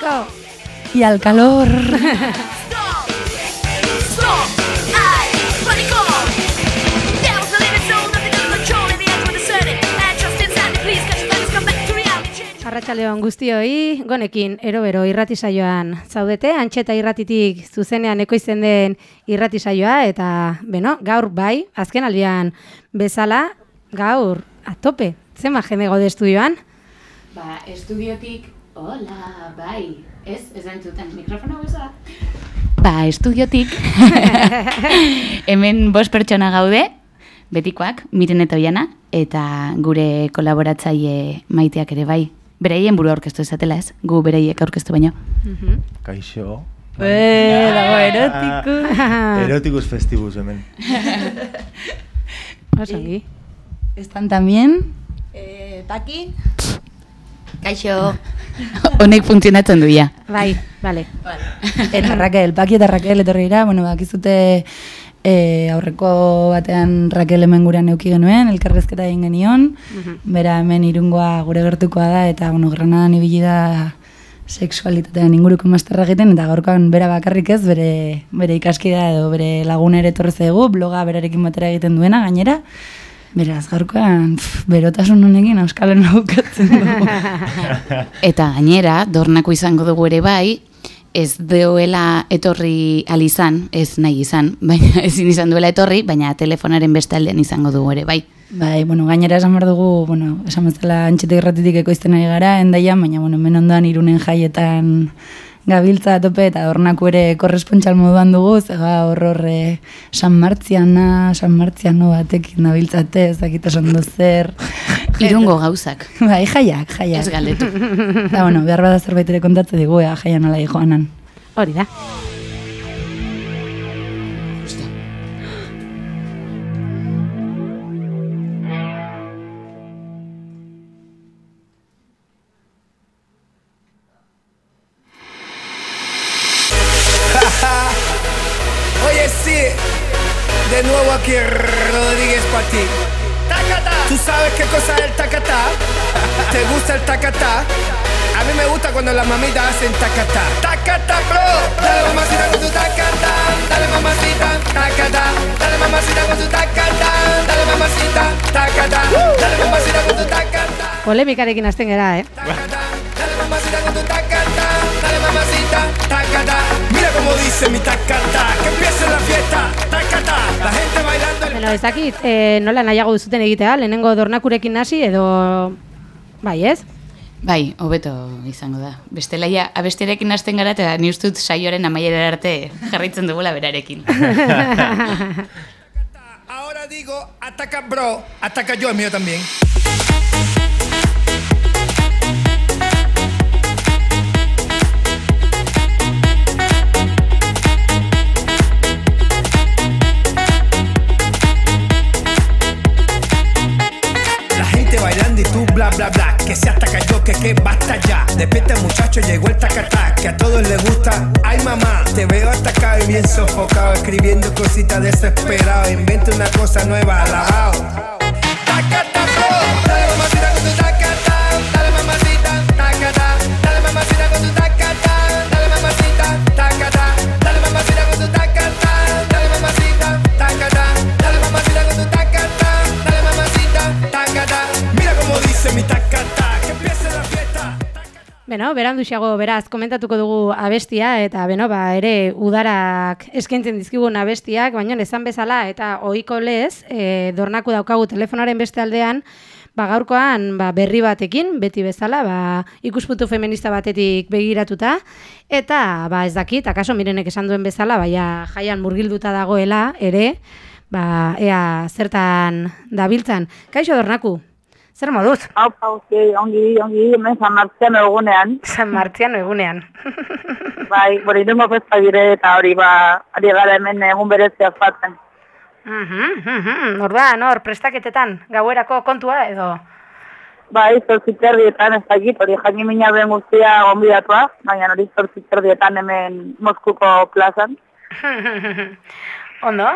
pánico. Y al calor. Arratxaleon guztioi, gonekin erobero irratisaioan zaudete, antxeta irratitik zuzenean ekoizten den irratisaioa, eta, beno, gaur bai, azken aldian bezala, gaur, atope, zenba jende gaude estudioan? Ba, estudiotik, hola, bai, ez, ez entzuten, mikrofono goza? Ba, estudiotik, hemen bost pertsona gaude, betikoak, miren eta oiana, eta gure kolaboratzaile maiteak ere bai. Bereien buru aurkeztu ezatela ez, gu bereiek aurkeztu baino. Kaixo. Eh, dago erotiku. Erotikus festibus hemen. Osongi. Están también. Eh, Paki, Kaixo. Honek funtzionatzen du ja. Bai, bale. Eta Raquel, Paki eta Raquel etorri dira, bueno, bakizute e, aurreko batean Raquel hemen gurean euki genuen, elkarrezketa egin genion, bera hemen irungoa gure gertukoa da, eta bueno, granadan ibili da sexualitatean inguruko masterra egiten, eta gaurkoan bera bakarrik ez, bere, bere ikaskidea edo bere lagun ere etorri zaigu, bloga berarekin batera egiten duena, gainera, Beraz, gaurkoan, pff, berotasun honekin euskalen laukatzen dugu. Eta gainera, dornako izango dugu ere bai, ez deoela etorri alizan, ez nahi izan, baina ezin izan duela etorri, baina telefonaren beste aldean izango dugu ere bai. Bai, bueno, gainera esan behar dugu, bueno, esan bezala antxetek irratitik ekoizten ari gara, endaian, baina, bueno, hemen ondoan irunen jaietan gabiltza tope eta hornako ere korrespontxal moduan dugu, zega hor horre San Martziana, San Martziano batekin nabiltzate, ez dakit esan zer. Irungo gauzak, bai, jaiak, jaiak. ez galdetu. Eta, bueno, behar bada zerbait ere kontatze digu, ea, jaian ala joanan. Hori da. ¿Te gusta el tacatá? A mí me gusta cuando las mamitas hacen tacatá. Tacatá, bro. Dale mamacita con tu tacatá. Dale mamacita, tacatá. Dale mamacita con tu tacatá. Dale mamacita, tacatá. Dale mamacita con tu tacatá. Polemikarekin hasten gera, eh? Dale mamacita con tu tacatá, dale mamacita, tacatá. Mira cómo dice mi tacatá, que empiece la fiesta, tacatá. La gente bailando el Bueno, ez dakit, e, nola nahiago duzuten egitea, lehenengo dornakurekin hasi edo... Bai, ez? Bai, hobeto izango da. Bestela ja, abestiarekin hasten gara eta ni uste dut saioaren amaiera arte jarraitzen dugula berarekin. Ahora digo, ataca bro, ataca yo, el mío también. Tú bla bla bla. Que se ataca yo, que que basta ya. Despierta muchacho, llegó el tacatá Que a todos les gusta, ay mamá Te veo atacado y bien sofocado Escribiendo cositas desesperado. Inventa una cosa nueva, alabao. Tacatá, Beno, beranduxago beraz komentatuko dugu abestia eta beno, ba, ere udarak eskaintzen dizkigun abestiak, baina esan bezala eta ohiko lez, e, dornaku daukagu telefonaren beste aldean, ba, gaurkoan ba, berri batekin, beti bezala, ba, ikuspuntu feminista batetik begiratuta, eta ba, ez dakit, akaso mirenek esan duen bezala, baina jaian murgilduta dagoela, ere, ba, ea zertan dabiltzan. Kaixo dornaku, zer moduz? hau, hau, sí, ongi, ongi, hemen San Martziano egunean. San Martziano egunean. bai, bori irungo festa dire eta hori ba, ari gara hemen egun berezia ospatzen. Mhm, mhm. Orduan, hor, prestaketetan, gauerako kontua edo... Bai, zortziterdietan ez dakit, hori jakin mina ben guztia gonbidatua, baina hori zortziterdietan hemen Moskuko plazan. Ondo?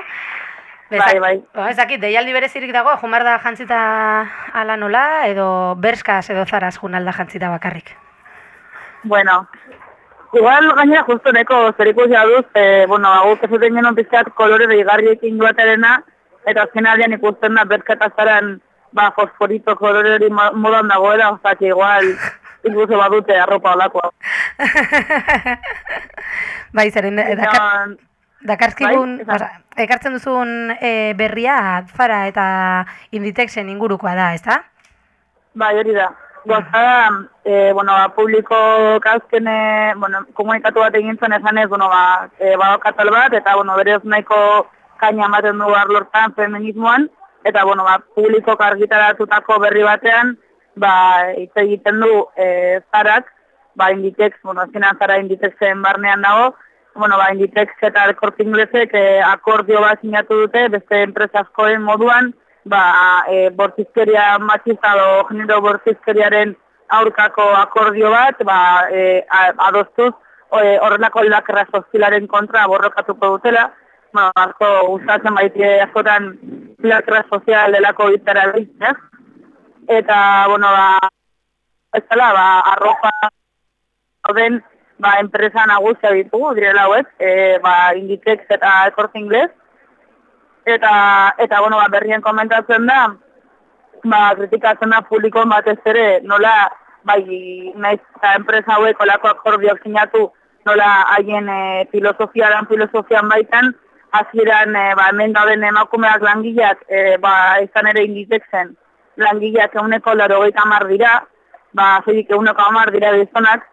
Bai, bai. Ba, ez dakit, deialdi berezirik dago, jumarda jantzita ala nola, edo berskaz edo zaraz junalda jantzita bakarrik. Bueno, igual gainera justo neko zer ikusia duz, e, bueno, guk ez duten genuen pizkat kolore deigarriekin joaterena, eta azken aldean ikusten da berkatazaran ba, fosforito kolore hori mo- modan dagoela, oza, que igual incluso badute arropa olakoa. bai, zeren, eh, dakar, dakarzkigun, Bai, ekartzen duzun e, berria Zara eta Inditexen ingurukoa da, ezta? Bai, hori da. Gozada, e, bueno, ba, publiko azkene, bueno, komunikatu bat egin zen esan ez, bueno, ba, e, badaukatal bat, eta, bueno, berez nahiko kaina ematen du arlortan feminismoan, eta, bueno, ba, publiko argitaratutako berri batean, ba, hitz egiten du e, zarak, ba, Inditex, bueno, azkenean zara Inditexen barnean dago, bueno, ba, Inditex eta El Corte Inglesek e, akordio bat sinatu dute, beste enpresa askoen moduan, ba, e, bortizkeria matxista do genero bortizkeriaren aurkako akordio bat, ba, e, a- adostuz, e, horrelako lakra sozialaren kontra borrokatuko dutela, bueno, asko gustatzen baitie askotan lakra sozial delako hitara ez? Eta, bueno, ba, ez dela, ba, arropa dauden, ba, enpresa nagusia ditugu, direla hauek, e, ba, Inditex eta Corte Inglés, eta, eta bueno, ba, berrien komentatzen da, ba, kritikatzen da publiko batez ere, nola, bai, naiz eta enpresa hauek olako akordioak sinatu, nola haien e, filosofiaran, filosofian baitan, hasieran e, ba, hemen dauden emakumeak langileak, e, ba, izan ere inditexen, langileak euneko laro dira, ba, zoik euneko hamar dira gizonak,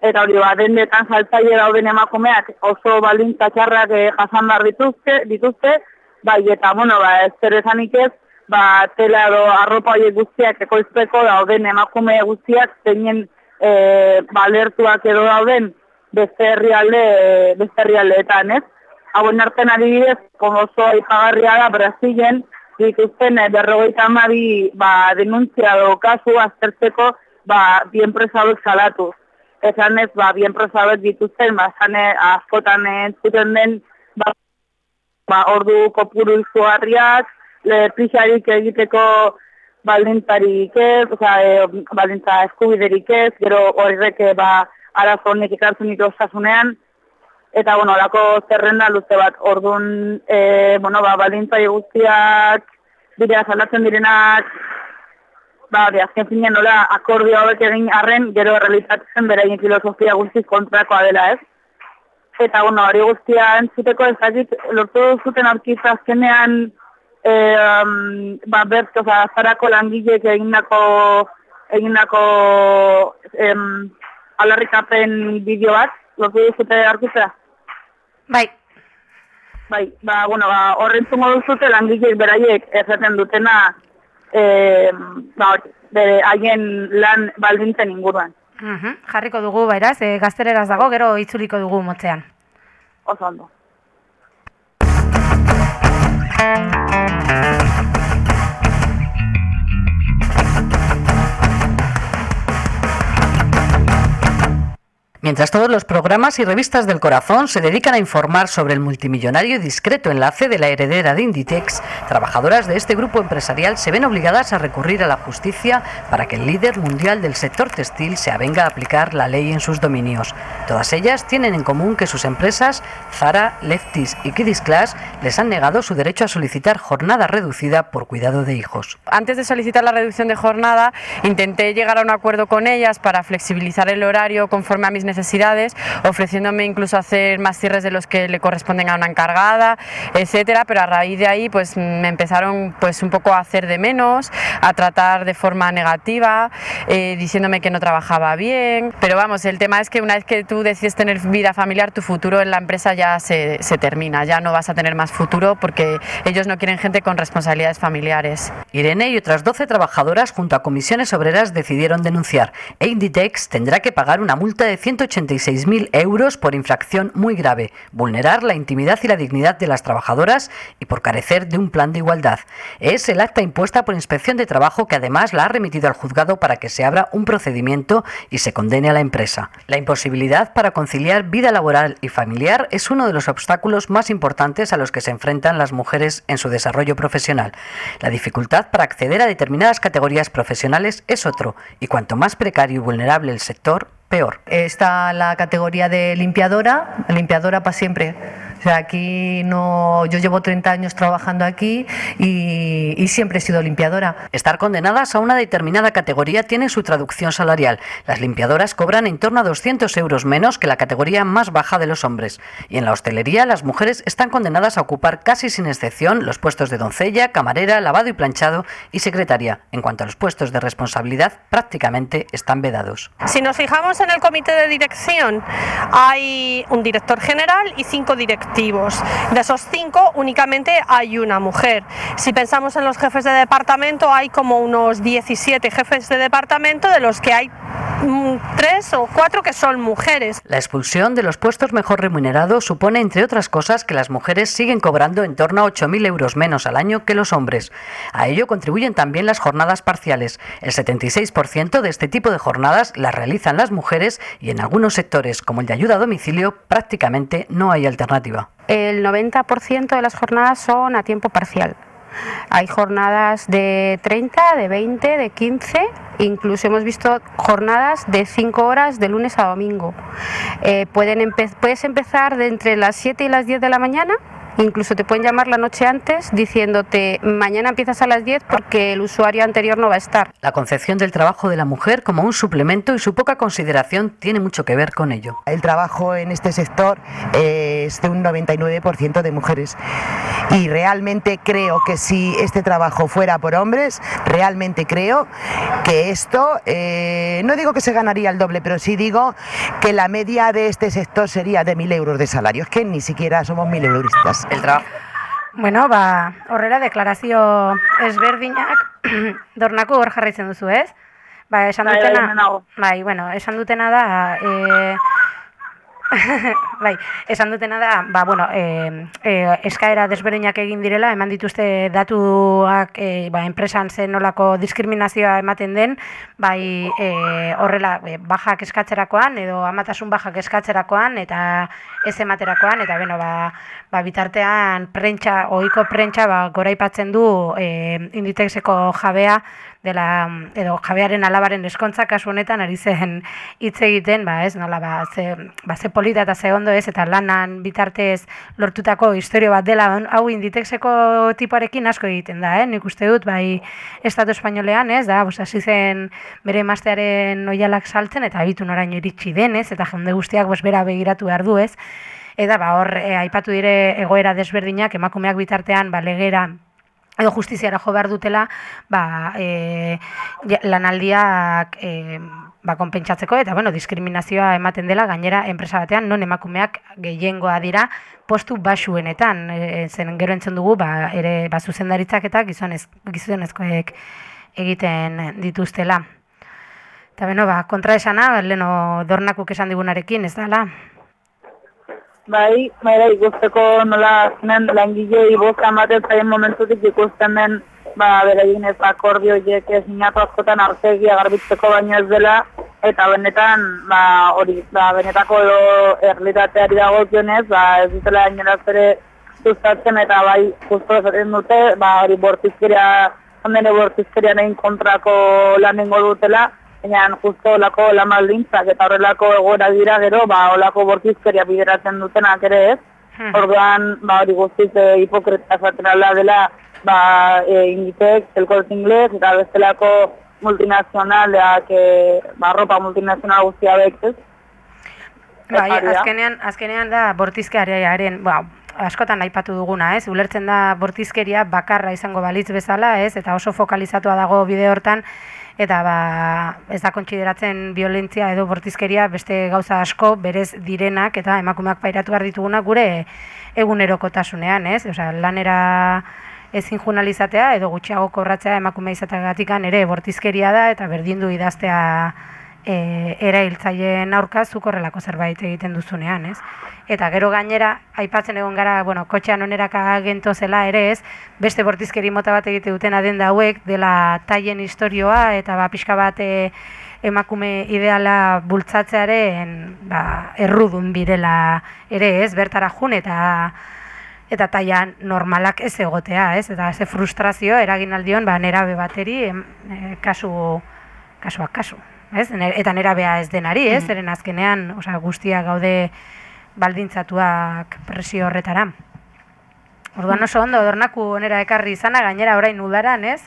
eta hori ba, dendetan saltzaile dauden emakumeak oso baldintza txarrak e, jasan behar dituzte, dituzte, bai, eta, bueno, ba, ez zer esanik ez, ba, tela edo arropa horiek guztiak ekoizteko dauden emakume guztiak zeinen e, balertuak edo dauden beste herrialde, e, beste herrialdeetan, ez? Hauen artean adibidez, oso aipagarria da Brasilen, dituzten e, berrogeita hamabi ba, denuntzia edo kasu aztertzeko ba, bi enpresa hauek. Esan ez, ba, bi enpresa hauek dituzten, ba, zane, askotan entzuten den, ba, ba, ordu kopuru izugarriak, le, pixarik egiteko baldintzarik ez, oza, e, baldintza eskubiderik ez, gero horrek e, ba, arazo honek ikartzen ditu osasunean, eta, bueno, olako zerrenda luze bat, orduan, e, bueno, ba, baldintza guztiak, dira salatzen direnak, ba, hori, azken finean nola akordio hauek egin arren, gero errealitatzen beraien filosofia guztiz kontrakoa dela, ez? Eta, bueno, hori guztia entzuteko ez dakit, lortu zuten aurkitza azkenean, e, um, ba, bert, oza, zarako langilek egindako, egindako em, alarrikapen bideo bat, lortu zute aurkitza? Bai, Bai, ba, bueno, ba, horrentzungo duzute langilek beraiek esaten dutena, e, ba, hori, bere haien lan baldintzen inguruan. Mhm, jarriko dugu, bairaz, e, gaztereraz dago, gero itzuliko dugu motzean. Oso ondo. Mientras todos los programas y revistas del corazón se dedican a informar sobre el multimillonario y discreto enlace de la heredera de Inditex, trabajadoras de este grupo empresarial se ven obligadas a recurrir a la justicia para que el líder mundial del sector textil se avenga a aplicar la ley en sus dominios. Todas ellas tienen en común que sus empresas, Zara, Leftis y Kidis Class, les han negado su derecho a solicitar jornada reducida por cuidado de hijos. Antes de solicitar la reducción de jornada, intenté llegar a un acuerdo con ellas para flexibilizar el horario conforme a mis necesidades, ofreciéndome incluso hacer más cierres de los que le corresponden a una encargada, etcétera, pero a raíz de ahí pues me empezaron pues un poco a hacer de menos, a tratar de forma negativa, eh, diciéndome que no trabajaba bien, pero vamos, el tema es que una vez que tú decides tener vida familiar, tu futuro en la empresa ya se, se termina, ya no vas a tener más futuro porque ellos no quieren gente con responsabilidades familiares. Irene y otras 12 trabajadoras junto a comisiones obreras decidieron denunciar e Inditex tendrá que pagar una multa de 186.000 euros por infracción muy grave, vulnerar la intimidad y la dignidad de las trabajadoras y por carecer de un plan de igualdad. Es el acta impuesta por Inspección de Trabajo que además la ha remitido al juzgado para que se abra un procedimiento y se condene a la empresa. La imposibilidad para conciliar vida laboral y familiar es uno de los obstáculos más importantes a los que se enfrentan las mujeres en su desarrollo profesional. La dificultad para acceder a determinadas categorías profesionales es otro, y cuanto más precario y vulnerable el sector, peor. Está la categoría de limpiadora, limpiadora para siempre. O sea, aquí no, yo llevo 30 años trabajando aquí y, y siempre he sido limpiadora. Estar condenadas a una determinada categoría tiene su traducción salarial. Las limpiadoras cobran en torno a 200 euros menos que la categoría más baja de los hombres. Y en la hostelería las mujeres están condenadas a ocupar casi sin excepción los puestos de doncella, camarera, lavado y planchado y secretaria. En cuanto a los puestos de responsabilidad, prácticamente están vedados. Si nos fijamos en el comité de dirección, hay un director general y cinco directivos. De esos cinco, únicamente hay una mujer. Si pensamos en los jefes de departamento, hay como unos 17 jefes de departamento, de los que hay mm, tres o cuatro que son mujeres. La expulsión de los puestos mejor remunerados supone, entre otras cosas, que las mujeres siguen cobrando en torno a 8.000 euros menos al año que los hombres. A ello contribuyen también las jornadas parciales. El 76% de este tipo de jornadas las realizan las mujeres y en algunos sectores, como el de ayuda a domicilio, prácticamente no hay alternativa. El 90% de las jornadas son a tiempo parcial. Hay jornadas de 30, de 20, de 15, incluso hemos visto jornadas de 5 horas de lunes a domingo. Eh, puedes empezar de entre las 7 y las 10 de la mañana, incluso te pueden llamar la noche antes diciéndote mañana empiezas a las 10 porque el usuario anterior no va a estar. La concepción del trabajo de la mujer como un suplemento y su poca consideración tiene mucho que ver con ello. El trabajo en este sector es de un 99% de mujeres y realmente creo que si este trabajo fuera por hombres, realmente creo que esto, eh, no digo que se ganaría el doble, pero sí digo que la media de este sector sería de 1.000 euros de salario. Es que ni siquiera somos 1.000 euristas. El trabajo. Bueno, ba, horrela deklarazio ezberdinak dornako hor jarraitzen duzu, ez? Ba, esan Bai, bai, dutena, bai, bueno, esan dutena da, e, bai, esan dutena da, ba, bueno, e, e, eskaera desberdinak egin direla, eman dituzte datuak e, ba, enpresan zen nolako diskriminazioa ematen den, bai, e, horrela, e, bajak eskatzerakoan, edo amatasun bajak eskatzerakoan, eta ez ematerakoan, eta beno, ba, ba, bitartean prentsa, ohiko prentsa, ba, goraipatzen du e, inditexeko jabea, dela, edo jabearen alabaren eskontza kasu honetan ari zen hitz egiten, ba, ez, nola, ba, ze, ba, ze polita eta ze ondo ez, eta lanan bitartez lortutako historio bat dela, hau inditexeko tipoarekin asko egiten da, eh? nik uste dut, bai, Estatu Espainolean, ez, da, bos, hasi zen bere emaztearen oialak saltzen, eta abitu noraino iritsi denez, eta jende guztiak bos, bera begiratu behar du, ez, eta ba, hor, e, aipatu dire egoera desberdinak, emakumeak bitartean, ba, legera, edo justiziara jo behar dutela ba, e, lanaldiak e, ba, konpentsatzeko eta bueno, diskriminazioa ematen dela gainera enpresa batean non emakumeak gehiengoa dira postu basuenetan e, zen gero entzun dugu ba, ere ba, zuzendaritzak eta gizonez, gizonezkoek egiten dituztela. Eta beno, ba, kontra esana, leno dornakuk esan digunarekin, ez dala? Bai, bai, bai, ikusteko nola azkenen langilei boza ematen zaien momentutik ikusten den, ba, beraien ez akordio horiek ez sinatu askotan artegia garbitzeko baino ez dela, eta benetan, ba, hori, ba, benetako edo erlitateari dagokionez, ba, ez dutela inoraz ere sustatzen eta bai, justo esaten dute, ba, hori bortizkeria, handene bortizkerianen kontrako lanengo dutela, baina justo olako lan baldintzak eta horrelako egoera dira gero, ba, olako bortizkeria bideratzen dutenak ere ez. Orduan, ba, hori guztiz e, hipokrita esaten ala dela, ba, e, Inditex, el Corte Inglés, eta bestelako multinazionaleak, e, ba, ropa multinazional guztia ez. Bai, azkenean, azkenean da bortizkeriaren, ba, askotan aipatu duguna, ez? Ulertzen da bortizkeria bakarra izango balitz bezala, ez? Eta oso fokalizatua dago bide hortan eta ba, ez da kontsideratzen violentzia edo bortizkeria beste gauza asko berez direnak eta emakumeak pairatu behar ditugunak gure egunerokotasunean, ez? Osea, lanera ezin junalizatea edo gutxiago kobratzea emakume izateagatikan ere bortizkeria da eta berdin du idaztea e, erailtzaileen aurka zuk horrelako zerbait egiten duzunean, ez? Eta gero gainera, aipatzen egon gara, bueno, kotxean oneraka gento zela ere ez, beste bortizkeri mota bat egite duten adenda hauek, dela taien historioa, eta ba, pixka bat e, emakume ideala bultzatzearen ba, errudun birela ere ez, bertara jun, eta eta taia normalak ez egotea, ez? Eta ze frustrazio eragin aldion ba nerabe bateri em, e, kasu kasuak kasu. Ez? Eta nera bea ez denari, ez? Zeren azkenean, osea, guztiak gaude baldintzatuak presio horretara. Orduan oso ondo, dornaku onera ekarri izana, gainera orain udaran, ez?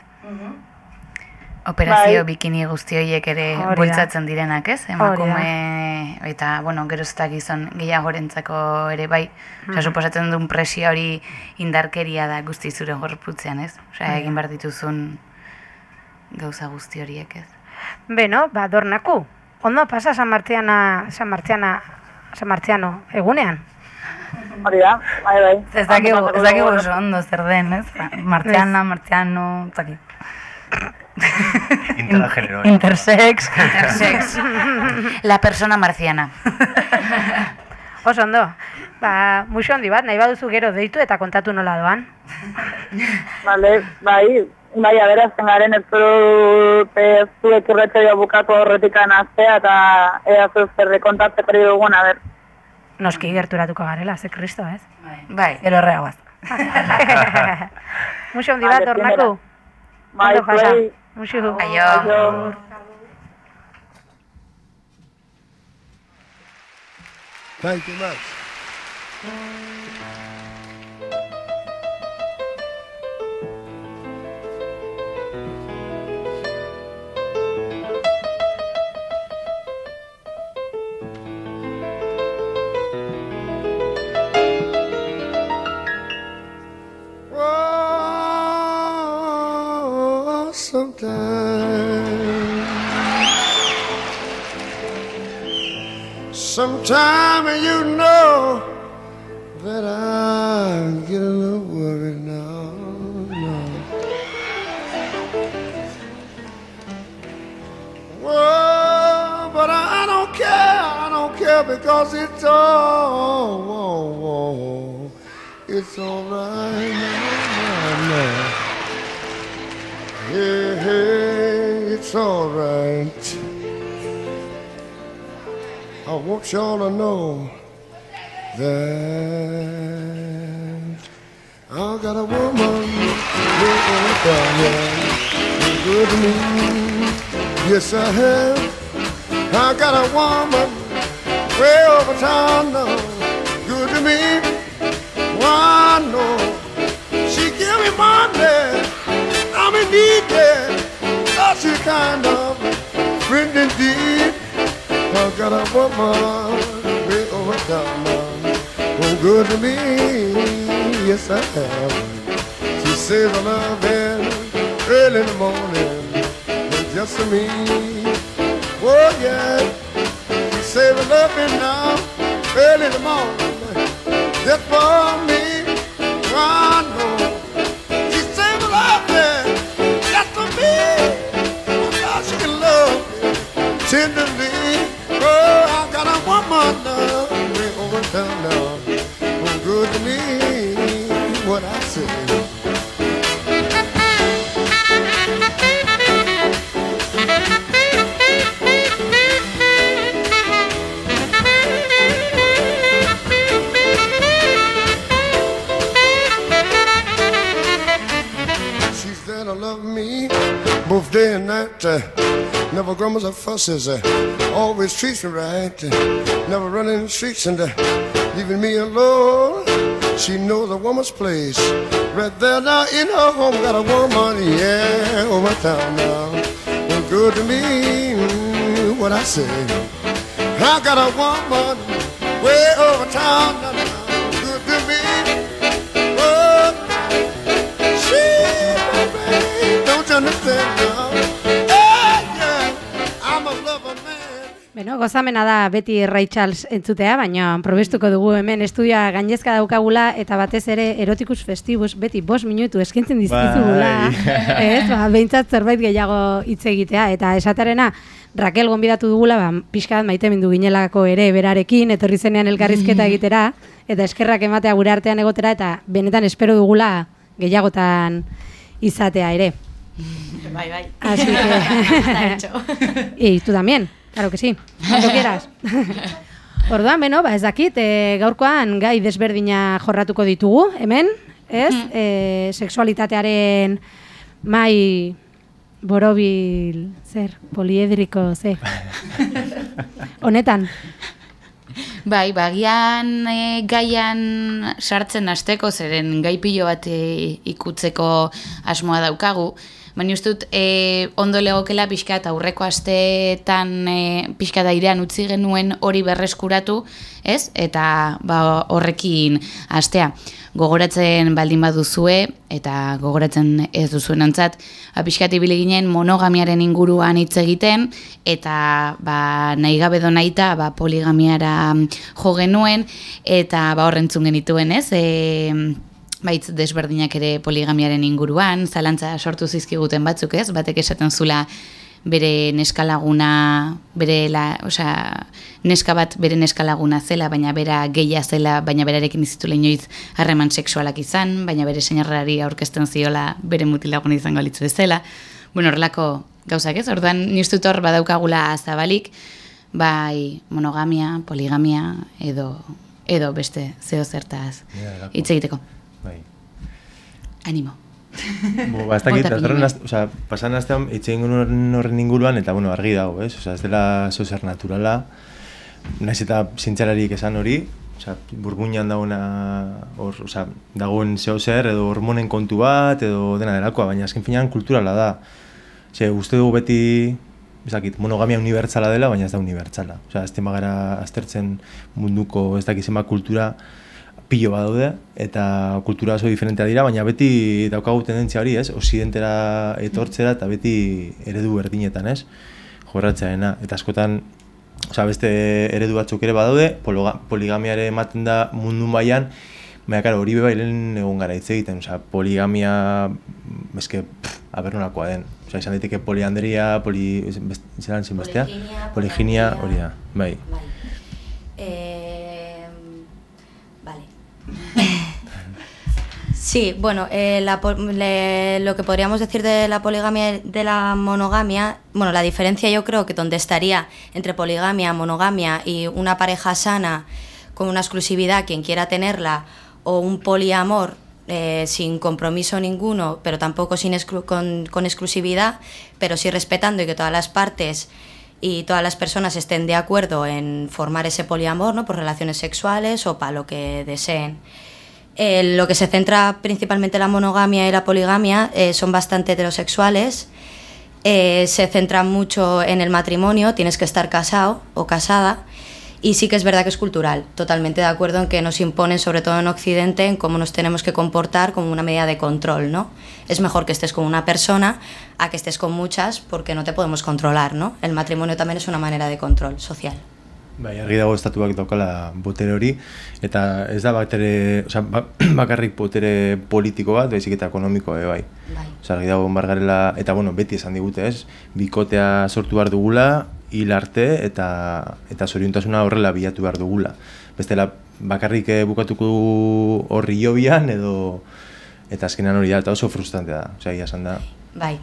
Operazio Bai. bikini guzti horiek ere Hori da. bultzatzen direnak, ez? Emakume eta, bueno, geroz eta gizon gehiagorentzako ere bai. Osea, Mhm. suposatzen duen presio hori indarkeria da guzti zure gorputzean, ez? Osea, egin behar dituzun gauza guzti horiek, ez? Beno, ba, dornaku. Ondo pasa San Martiana, San Martiana, San Martiano, egunean. Hori da, bai, bai. Ez dakigu, ez dakigu oso ondo zer den, ez? Martiana, Martiano, ez dakit. Intergenero. Intersex. Intersex. La persona marciana. Oso ondo. Ba, muxo handi bat, nahi baduzu gero deitu eta kontatu nola doan. Vale, bai, bai, aberazten garen ez dute zuek urretxe bukatu horretik anaztea eta ea zu zer kontatzeko dugun, a ber. Noski gerturatuko garela, ze kristo, ez? Bai. Gero erreagoaz. Muxo Vale, bat, dornaku. Bai, zuei. Muxo. Aio. Thank you much. Oh, sometimes, sometime you know that I get a little worried now. No. Well, but I, I don't care. I don't care because it's all, it's all right now. now. Hey, hey, it's all right. I want y'all to know that I got a woman living down here, good to me. Yes, I have. I got a woman way over town now, good to me. Why no? She give me money. I'm in need. Oh, she kind of friend indeed. I got a woman way over town. Oh, good to me. Yes, I have. She says I love her early in the morning. And just for me. Oh, yeah. She says I love me now early in the morning. Just for me. I know. in the never grumbles or fusses. Uh, always treats me right. Uh, never running the streets and uh, leaving me alone. She knows a woman's place. Right there now in her home, got a woman, yeah, over town now. Well, good to me, mm, what I say. I got a woman way over town now. Good to me. Oh, she, baby, don't you understand Beno, gozamena da beti Ray Charles entzutea, baina probestuko dugu hemen estudioa gainezka daukagula eta batez ere erotikus festibus beti bos minutu eskintzen dizkizugula. Bai. ez, ba, behintzat zerbait gehiago hitz egitea eta esatarena Raquel gonbidatu dugula, ba, pixka bat maite mindu ginelako ere berarekin, etorri zenean elkarrizketa egitera, eta eskerrak ematea gure artean egotera, eta benetan espero dugula gehiagotan izatea ere. Bai, bai. Así Está que... hecho. y tú también, claro que sí, cuando quieras. Orduan, beno, ba, ez dakit, e, gaurkoan gai desberdina jorratuko ditugu, hemen, ez? E, sexualitatearen mai borobil, zer, poliedriko, ze. Honetan, Bai, bagian e, gaian sartzen hasteko zeren gai pilo bat e, ikutzeko asmoa daukagu. Baina uste dut e, ondo legokela pixka eta aurreko asteetan e, pixka da irean utzi genuen hori berreskuratu, ez? Eta ba, horrekin astea. Gogoratzen baldin baduzue eta gogoratzen ez duzuen antzat, apiskat ibili ginen monogamiaren inguruan hitz egiten eta ba, nahi gabe do nahita ba, poligamiara jo genuen eta ba, horrentzun genituen, ez? E, baitz desberdinak ere poligamiaren inguruan, zalantza sortu zizkiguten batzuk, ez? Batek esaten zula bere neskalaguna, bere la, osea, neska bat bere neskalaguna zela, baina bera geia zela, baina berarekin izitu inoiz harreman sexualak izan, baina bere senarrari aurkezten ziola bere mutilaguna izango litzu bezala. Bueno, horrelako gauzak ez, orduan niztut hor badaukagula zabalik, bai monogamia, poligamia, edo edo beste zeo zertaz hitz egiteko. Bai. Animo. Bo, ba, ez dakit, datorren osea, pasan astean genuen horren inguruan, eta bueno, argi dago, ez? Osea, ez dela zeu zer naturala, naiz eta zintzararik esan hori, osea, burguinan dagoena, hor, osea, dagoen zeo zer, edo hormonen kontu bat, edo dena delakoa, baina azken finean kulturala da. Ze, uste dugu beti, ez dakit, monogamia unibertsala dela, baina ez da unibertsala. Osea, ez bagara aztertzen munduko, ez dakit zenbat kultura, pilo badaude, eta kultura oso diferentea dira, baina beti daukagu tendentzia hori, ez? Osidentera etortzera eta beti eredu berdinetan, ez? Jorratzearena. Eta askotan, osea, beste eredu batzuk ere badaude, poligamiare ematen da mundu mailan, baina, karo, hori bebai lehen egon gara hitz egiten, osea, poligamia, eske, pff, aber nolakoa den. Osea, izan daiteke poliandria, poli, zelan zin bestea? Poliginia, hori da, bai. Eh, Sí, bueno, eh, la le- lo que podríamos decir de la poligamia de la monogamia, bueno, la diferencia yo creo que donde estaría entre poligamia, monogamia y una pareja sana con una exclusividad, quien quiera tenerla, o un poliamor eh, sin compromiso ninguno, pero tampoco sin exclu- con, con exclusividad, pero sí respetando y que todas las partes y todas las personas estén de acuerdo en formar ese poliamor, ¿no? Por relaciones sexuales o para lo que deseen. Eh, lo que se centra principalmente la monogamia y la poligamia eh, son bastante heterosexuales. Eh, se centra mucho en el matrimonio, tienes que estar casado o casada. Y sí que es verdad que es cultural, totalmente de acuerdo en que nos imponen, sobre todo en Occidente, en cómo nos tenemos que comportar como una medida de control, ¿no? Es mejor que estés con una persona a que estés con muchas porque no te podemos controlar, ¿no? El matrimonio también es una manera de control social. Bai, argi dago estatuak daukala botere hori, eta ez da batere, osea, ba, bakarrik botere politiko bat, baizik eta ekonomiko ere bai. Bai. Osea, argi dago bar garela, eta bueno, beti esan digute, ez? Bikotea sortu behar dugula, hil arte, eta, eta zoriontasuna horrela bilatu behar dugula. Bestela, bakarrik eh, bukatuko horri jobian, edo, eta azkenean hori da, eta oso frustrante da, osea, ia esan da. Bai.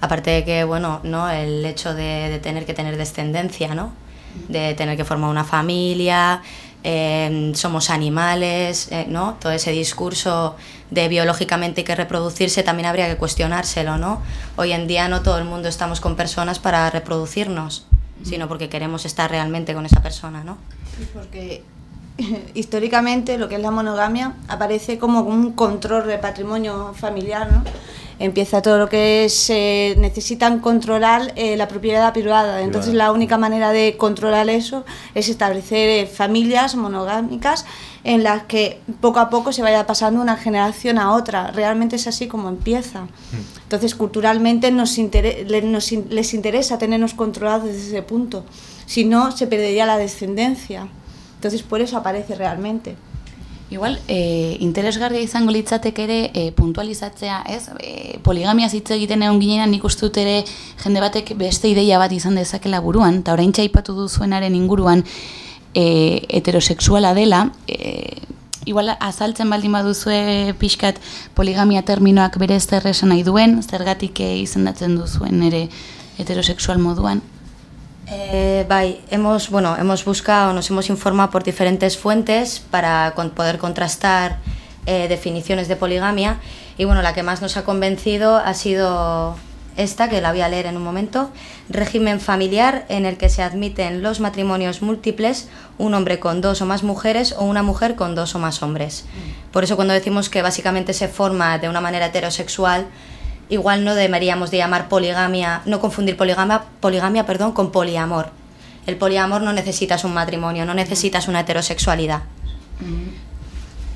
Aparte de que, bueno, ¿no? El hecho de, de tener que tener descendencia, ¿no? De tener que formar una familia, eh, somos animales, eh, ¿no? Todo ese discurso de biológicamente hay que reproducirse también habría que cuestionárselo, ¿no? Hoy en día no todo el mundo estamos con personas para reproducirnos, sino porque queremos estar realmente con esa persona, ¿no? Porque históricamente lo que es la monogamia aparece como un control del patrimonio familiar, ¿no? Empieza todo lo que es, eh, necesitan controlar eh, la propiedad privada. Entonces la única manera de controlar eso es establecer eh, familias monogámicas en las que poco a poco se vaya pasando una generación a otra. Realmente es así como empieza. Entonces culturalmente nos nos in- les interesa tenernos controlados desde ese punto. Si no, se perdería la descendencia. Entonces por eso aparece realmente. Igual, e, interesgarria izango litzateke ere e, puntualizatzea, ez? E, poligamia hitz egiten egon ginenan nik uste dut ere jende batek beste ideia bat izan dezakela buruan, eta orain aipatu duzuenaren inguruan e, heterosexuala dela, e, igual azaltzen baldin baduzue pixkat poligamia terminoak bere zer nahi duen, zergatik izendatzen duzuen ere heterosexual moduan. Eh, hemos, bueno, hemos buscado, nos hemos informado por diferentes fuentes para con- poder contrastar eh, definiciones de poligamia. Y bueno, la que más nos ha convencido ha sido esta, que la voy a leer en un momento, régimen familiar en el que se admiten los matrimonios múltiples, un hombre con dos o más mujeres o una mujer con dos o más hombres. Por eso cuando decimos que básicamente se forma de una manera heterosexual, igual no deberíamos de llamar poligamia, no confundir poligamia, poligamia perdón, con poliamor. El poliamor no necesitas un matrimonio, no necesitas una heterosexualidad.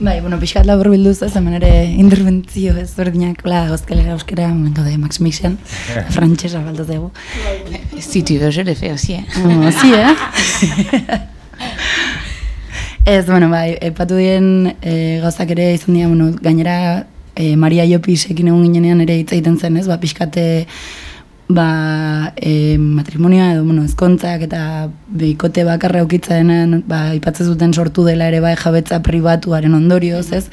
Bai, bueno, pixkat labur bilduz ez, hemen ere interbentzio ezberdinak, la, euskalera euskera, gaude Max Mixen, frantsesa falta zaigu. Si tu veux, je le fais aussi, eh? Ah, si, eh? ez, bueno, bai, epatu dien e, gauzak ere izan dira, bueno, gainera e, Maria Jopisekin egun ginenean ere hitz egiten zen, ez, ba, pixkate ba, e, matrimonioa edo, bueno, ezkontzak eta bikote bakarra ukitza denan, ba, ipatzen zuten sortu dela ere bai jabetza pribatuaren ondorioz, ez?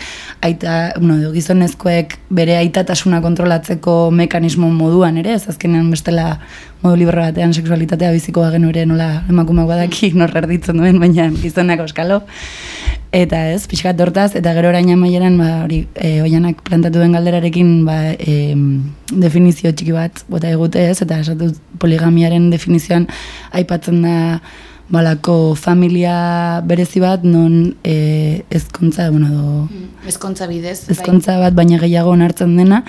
Aita, bueno, edo gizonezkoek bere aitatasuna kontrolatzeko mekanismo moduan ere, ez azkenean bestela modu libre batean sexualitatea biziko bagenu ere nola emakumeak badaki nor erditzen duen, baina gizonak oskalo. Eta ez, pixkat hortaz, eta gero orain amaieran, ba, hori, e, oianak plantatu den galderarekin, ba, e, definizio txiki bat, bota egute ez, eta esatu poligamiaren definizioan aipatzen da, balako familia berezi bat, non e, ezkontza, bueno, do, Ezkontza bidez. ezkontza bat, baina gehiago onartzen dena,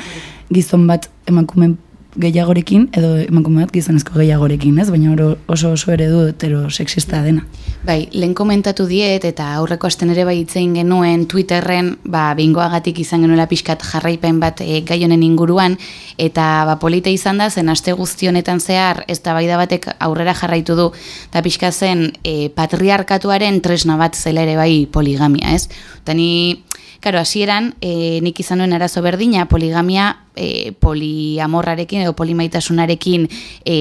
gizon bat emakume gehiagorekin, edo emakume bat gizonezko gehiagorekin, ez? Baina oro, oso oso eredu heterosexista dena. Bai, lehen komentatu diet eta aurreko asten ere bai itzein genuen Twitterren, ba, bingoagatik izan genuela pixkat jarraipen bat e, gai honen inguruan, eta ba, polita izan da, zen aste guzti honetan zehar, ez da batek aurrera jarraitu du, eta pixka zen e, patriarkatuaren tresna bat zela ere bai poligamia, ez? Eta ni, karo, hasieran e, nik izan nuen arazo berdina, poligamia e, poliamorrarekin edo polimaitasunarekin e,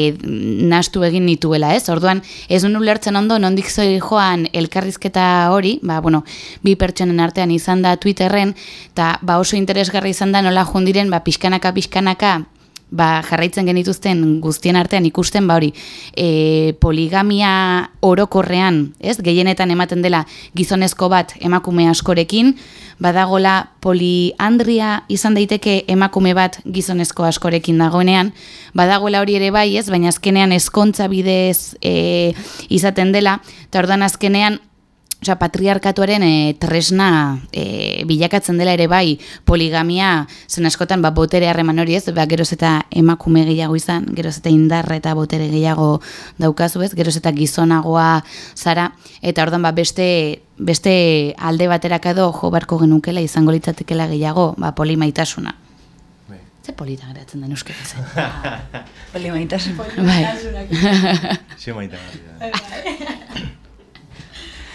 nastu egin nituela, ez? Orduan, ez nuen ulertzen ondo, nondik zoi joan elkarrizketa hori, ba, bueno, bi pertsonen artean izan da Twitterren, eta ba, oso interesgarri izan da nola jundiren, ba, pixkanaka, pixkanaka, ba, jarraitzen genituzten guztien artean ikusten ba hori e, poligamia orokorrean, ez? Gehienetan ematen dela gizonezko bat emakume askorekin, badagola poliandria izan daiteke emakume bat gizonezko askorekin dagoenean, badagola hori ere bai, ez? Baina azkenean ezkontza bidez e, izaten dela, eta ordan azkenean Osea, patriarkatuaren e, tresna e, bilakatzen dela ere bai poligamia zen askotan ba, botere harreman hori ez, ba, geroz eta emakume gehiago izan, geroz eta indarra eta botere gehiago daukazu ez, geroz eta gizonagoa zara, eta ordan ba, beste, beste alde bateraka edo jo beharko genukela izango litzatekela gehiago ba, polimaitasuna. Ze polita geratzen den euskera zen. Polimaitasuna. Bai. Ze maita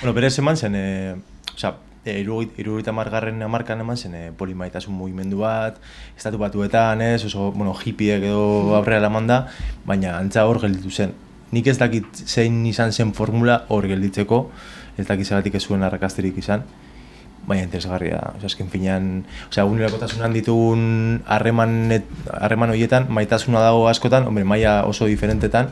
Bueno, berez eman zen, e, oza, e, irurogeita margarren amarkan eman zen e, polimaitasun mugimendu bat, estatu batuetan, ez, oso, bueno, hippiek edo aurrera eman da, baina antza hor gelditu zen. Nik ez dakit zein izan zen formula hor gelditzeko, ez dakit zagatik ez zuen arrakasterik izan, baina interesgarria da. Osea, esken finean, osea, unerokotasunan ditugun harreman harreman horietan, maitasuna dago askotan, hombre, maila oso diferentetan,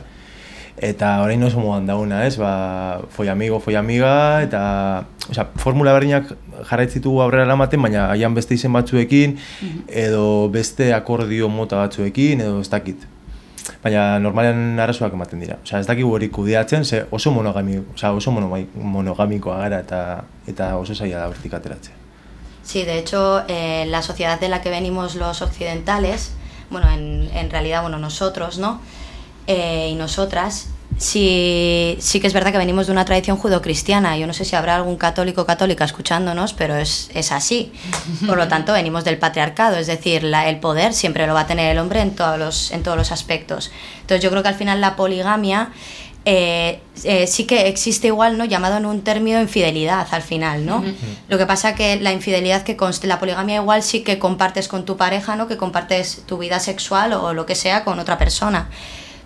eta orain oso modan dauna, ez? Ba, foi amigo, foi amiga, eta, osea, formula berdinak jarraitzitugu aurrera lamaten, baina haian beste izen batzuekin, edo beste akordio mota batzuekin, edo ez dakit. Baina normalean arazoak ematen dira. Osea, ez dakigu hori kudeatzen, ze oso monogami, osea, oso monogamikoa gara eta eta oso zaila da hortik ateratzea. Sí, de hecho, eh, la sociedad de la que venimos los occidentales, bueno, en, en realidad, bueno, nosotros, ¿no? Eh, y nosotras, sí, sí que es verdad que venimos de una tradición judocristiana. Yo no sé si habrá algún católico o católica escuchándonos, pero es, es así. Por lo tanto, venimos del patriarcado, es decir, la- el poder siempre lo va a tener el hombre en todos los, en todos los aspectos. Entonces, yo creo que al final la poligamia eh, eh, sí que existe igual, ¿no? Llamado en un término infidelidad al final, ¿no? Lo que pasa que la infidelidad que conste, la poligamia igual sí que compartes con tu pareja, ¿no? Que compartes tu vida sexual o lo que sea con otra persona.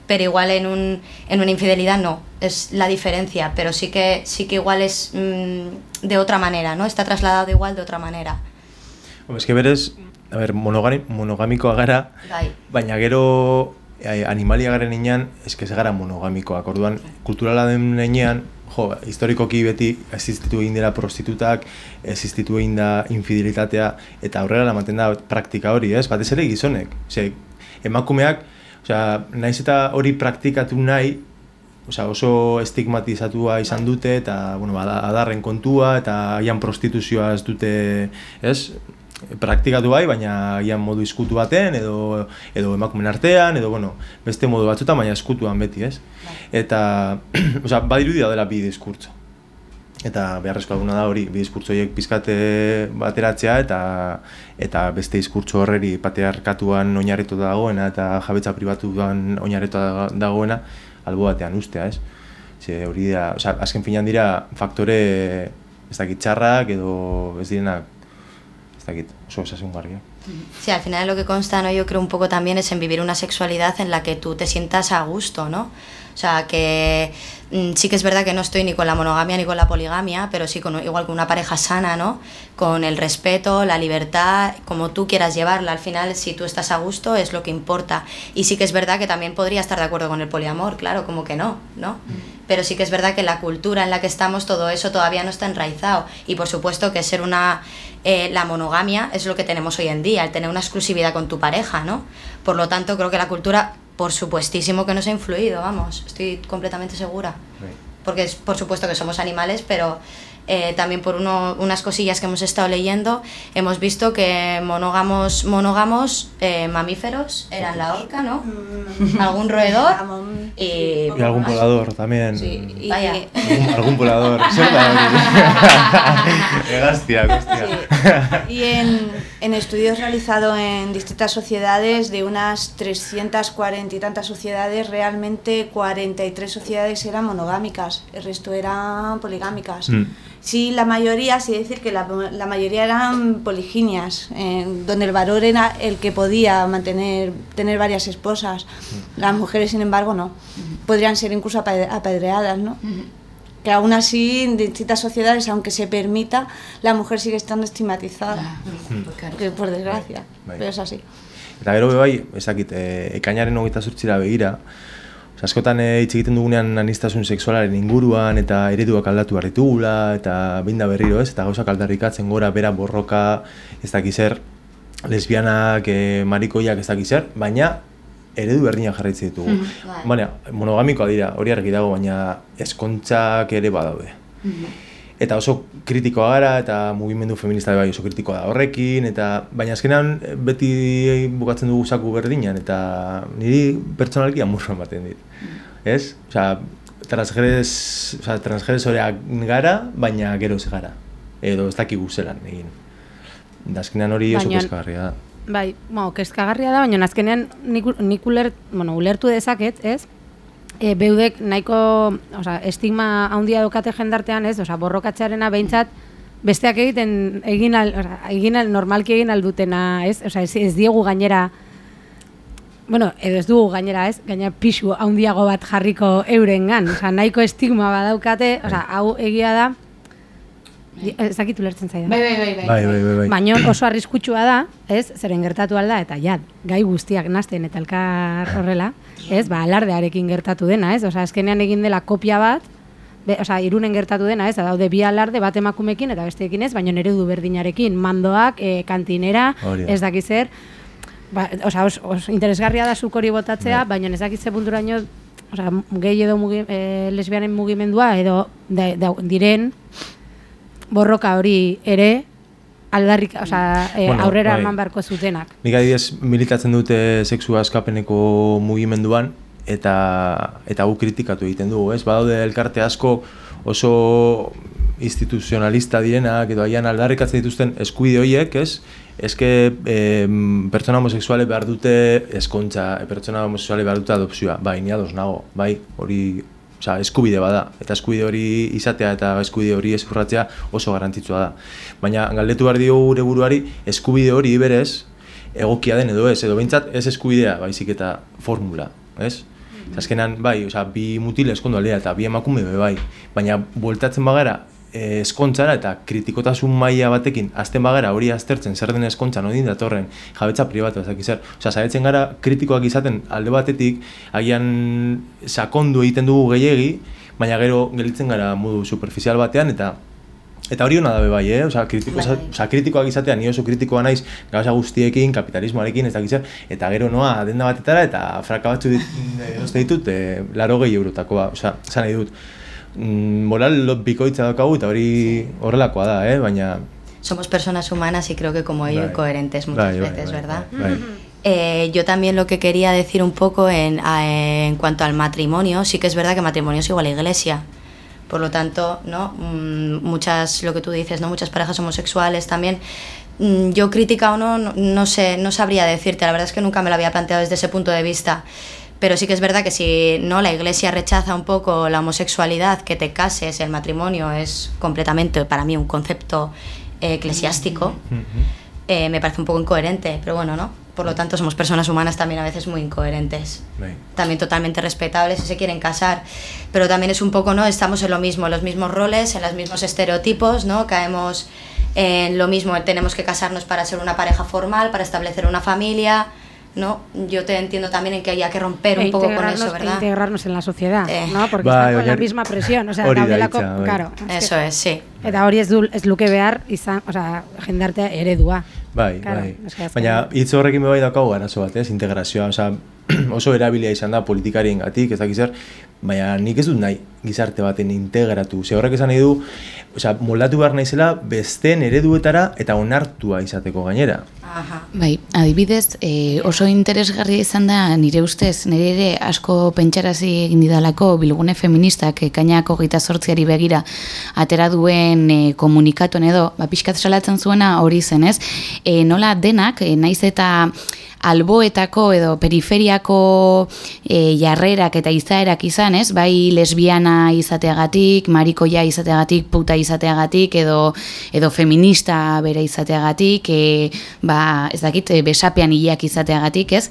Pero igual en, un, en una infidelidad no, es la diferencia, pero sí que, sí que igual es mm, de otra manera, ¿no? Está trasladado igual de otra manera. Hombre, eske berez, a ber, monogami, monogamikoa gara, Bai. baina gero eh, animalia garen inean, eske ez gara monogamikoak. Orduan, kulturala den heinean, jo, historikoki beti existitu egin dira prostitutak, existitu egin da infidelitatea, eta aurrera ematen da praktika hori, ez? Batez ere gizonek. Ze, emakumeak, Osea, naiz eta hori praktikatu nahi, osea, oso estigmatizatua izan dute eta bueno, bada, adarren kontua eta agian prostituzioa ez dute, ez? praktikatu bai, baina agian modu iskutu baten edo edo emakumen artean edo bueno, beste modu batzuetan baina eskutuan beti, ez? Eta osea, badirudi da dela bi diskurtso. Eta beharrezkoa duguna da hori, bi diskurtso horiek pizkate bateratzea eta eta beste diskurtso horreri patriarkatuan oinarrituta dagoena eta jabetza pribatuan oinarrituta dagoena albo batean ustea, ez? Ze hori da, osea, azken finean dira faktore ez dakit txarrak edo ez direnak ez dakit, oso esasungarria. Sí, al final lo que consta, ¿no? yo creo un poco también es en vivir una sexualidad en la que tú te sientas a gusto, ¿no? O sea, que mm, sí que es verdad que no estoy ni con la monogamia ni con la poligamia, pero sí con igual con una pareja sana, ¿no? Con el respeto, la libertad, como tú quieras llevarla. Al final, si tú estás a gusto, es lo que importa. Y sí que es verdad que también podría estar de acuerdo con el poliamor, claro, como que no, ¿no? Pero sí que es verdad que la cultura en la que estamos, todo eso todavía no está enraizado. Y por supuesto que ser una eh, la monogamia es lo que tenemos hoy en día, el tener una exclusividad con tu pareja, ¿no? Por lo tanto, creo que la cultura, por supuestísimo que nos ha influido, vamos, estoy completamente segura. Porque es por supuesto que somos animales, pero eh, también por uno, unas cosillas que hemos estado leyendo, hemos visto que monógamos, monógamos eh, mamíferos eran la orca, ¿no? Algún roedor y... Y algún volador también. y- Vaya. Algún, algún volador. Hostia. Y en, en estudios realizados en distintas sociedades, de unas 340 y tantas sociedades, realmente 43 sociedades eran monogámicas, el resto eran poligámicas. Mm. Sí, la mayoría, sí decir que la, la mayoría eran poliginias, eh, donde el varón era el que podía mantener, tener varias esposas. Las mujeres, sin embargo, no. Podrían ser incluso aped- apedreadas, ¿no? Que aún así, en distintas sociedades, aunque se permita, la mujer sigue estando estigmatizada. Que por desgracia, Bai. pero es así. Eta gero bai, ezakit, e, ekainaren hogeita zurtzira begira, Osa, askotan e, hitz egiten dugunean anistasun sexualaren inguruan eta ereduak aldatu behar ditugula eta binda berriro ez, eta gauzak aldarrikatzen gora bera borroka ez dakiz zer, lesbianak, e, marikoiak ez dakiz zer, baina eredu berdinak jarraitzen ditugu. Bai. Baina, monogamikoa dira, hori argi dago, baina eskontzak ere badaude. Eta oso kritikoa gara, eta mugimendu feminista bai oso kritikoa da horrekin, eta baina azkenean eh, beti bukatzen dugu zaku berdinan, eta niri pertsonalki amurra ematen dit. Ez? Osea, transgres, osea, transgresoreak gara, baina gero ez gara. Edo ez dakigu zelan egin. Da azkenean hori oso Baina- kezkagarria da. Bai, bueno, kezkagarria da, baina azkenean nik, ulert, bueno, ulertu dezaket, ez? E, beudek nahiko, osea, estigma handia dokate jendartean, ez? Osea, borrokatzearena behintzat besteak egiten egin al, osea, egin al, normalki egin aldutena, ez? Osea, ez, ez diegu gainera Bueno, edo ez dugu gainera, ez? Gainera pixu handiago bat jarriko eurengan, osea, nahiko estigma badaukate, osea, hau egia da Ez dakit ulertzen zaidan. Bai, bai, bai, bai. Bai, bai, bai, bai. Baina oso arriskutsua da, ez, zeren gertatu alda, eta ja, gai guztiak nasten eta elkar horrela, ez, ba, alardearekin gertatu dena, ez, osea, azkenean egin dela kopia bat, be, osea, irunen gertatu dena, ez, da daude bi alarde bat emakumekin eta besteekin ez, baina eredu berdinarekin, mandoak, e, kantinera, Hori da. ez dakiz zer, ba, osea, os, os interesgarria da zuk hori botatzea, baina ez dakiz ze punturaino, osea, gehi edo mugi, e, lesbianen mugimendua edo da, da, diren borroka hori ere aldarrik, osea, e, Bueno, aurrera bai. eman beharko zutenak. Nik adibidez militatzen dute sexu askapeneko mugimenduan eta eta gu kritikatu egiten dugu, ez? Badaude elkarte asko oso instituzionalista direnak edo haian aldarrikatzen dituzten eskubide horiek, ez? Eske eh, pertsona homosexuale behar dute eskontza, e, pertsona homosexuale behar dute adopzioa. Bai, ni ados nago, bai, hori Osea, eskubide bada, eta eskubide hori izatea eta eskubide hori ez urratzea oso garrantzitsua da. Baina galdetu behar diogu gure buruari, eskubide hori berez, egokia den edo ez, edo behintzat ez eskubidea, baizik eta formula, ez? Eta Azkenan, bai, osea, bi mutil eskondo aldea eta bi emakume bai, baina bueltatzen bagara eskontzara eta kritikotasun maila batekin azten bagara hori aztertzen zer den eskontza nodin datorren jabetza pribatu ezak zer. Osea, saiatzen gara kritikoak izaten alde batetik, agian sakondu egiten dugu gehiegi, baina gero gelditzen gara modu superficial batean eta Eta hori hona dabe bai, eh? Osa, kritiko, osa, osa, kritikoak izatea, ni oso kritikoa naiz gauza guztiekin, kapitalismoarekin, ez dakit zer, eta gero noa denda batetara, eta fraka batzu dit, ditut, e, laro gehi eurotakoa, osa, esan nahi dut. Mm, moral bikoitza daukagu, eta hori horrelakoa da, eh? Baina, Somos personas humanas y creo que como ello Bai. incoherentes muchas veces, ¿verdad? bai. Eh, yo también lo que quería decir un poco en, a- en cuanto al matrimonio, sí que es verdad que matrimonio es igual a iglesia. Por lo tanto, ¿no? Mm, muchas, lo que tú dices, ¿no? Muchas parejas homosexuales también. Mm, Yo crítica o no, no, no sé, no sabría decirte. La verdad es que nunca me lo había planteado desde ese punto de vista. Pero sí que es verdad que si no la iglesia rechaza un poco la homosexualidad, que te cases, el matrimonio es completamente para mí un concepto eh, eclesiástico eh, me parece un poco incoherente, pero bueno, ¿no? Por lo tanto, somos personas humanas también a veces muy incoherentes. También totalmente respetables si se quieren casar, pero también es un poco, ¿no? Estamos en lo mismo, en los mismos roles, en los mismos estereotipos, ¿no? Caemos en lo mismo, tenemos que casarnos para ser una pareja formal, para establecer una familia, ¿no? Yo te entiendo también en que haya que romper E un poco con eso, e ¿verdad? integrarnos en la sociedad, ¿no? Porque Bai, están con la misma presión, o sea, hori da daudelako, hitza, bai. claro. Eso es, sí. Eta hori ez, du, ez luke behar izan, o sea, jendartea eredua. Bai, Claro, bai. eske Baina hitz horrekin bai daukagu arazo bat, ez, integrazioa, osea, oso erabilia izan da politikarien gatik, ez dakiz zer, baina nik ez dut nahi gizarte baten integratu. Ze horrek esan nahi du, osea, moldatu behar naizela besteen ereduetara eta onartua izateko gainera. Bai, adibidez, e, oso interesgarria izan da nire ustez, nire ere asko pentsarazi egin didalako bilgune feministak ekainako gita sortziari begira atera duen e, komunikatuen edo, ba, pixkat salatzen zuena hori zen, ez? E, nola denak, e, naiz eta alboetako edo periferiako e, jarrerak eta izaerak izan, ez? Bai lesbiana izateagatik, marikoia izateagatik, puta izateagatik edo edo feminista bere izateagatik, e, ba, ez dakit, e, besapean hileak izateagatik, ez?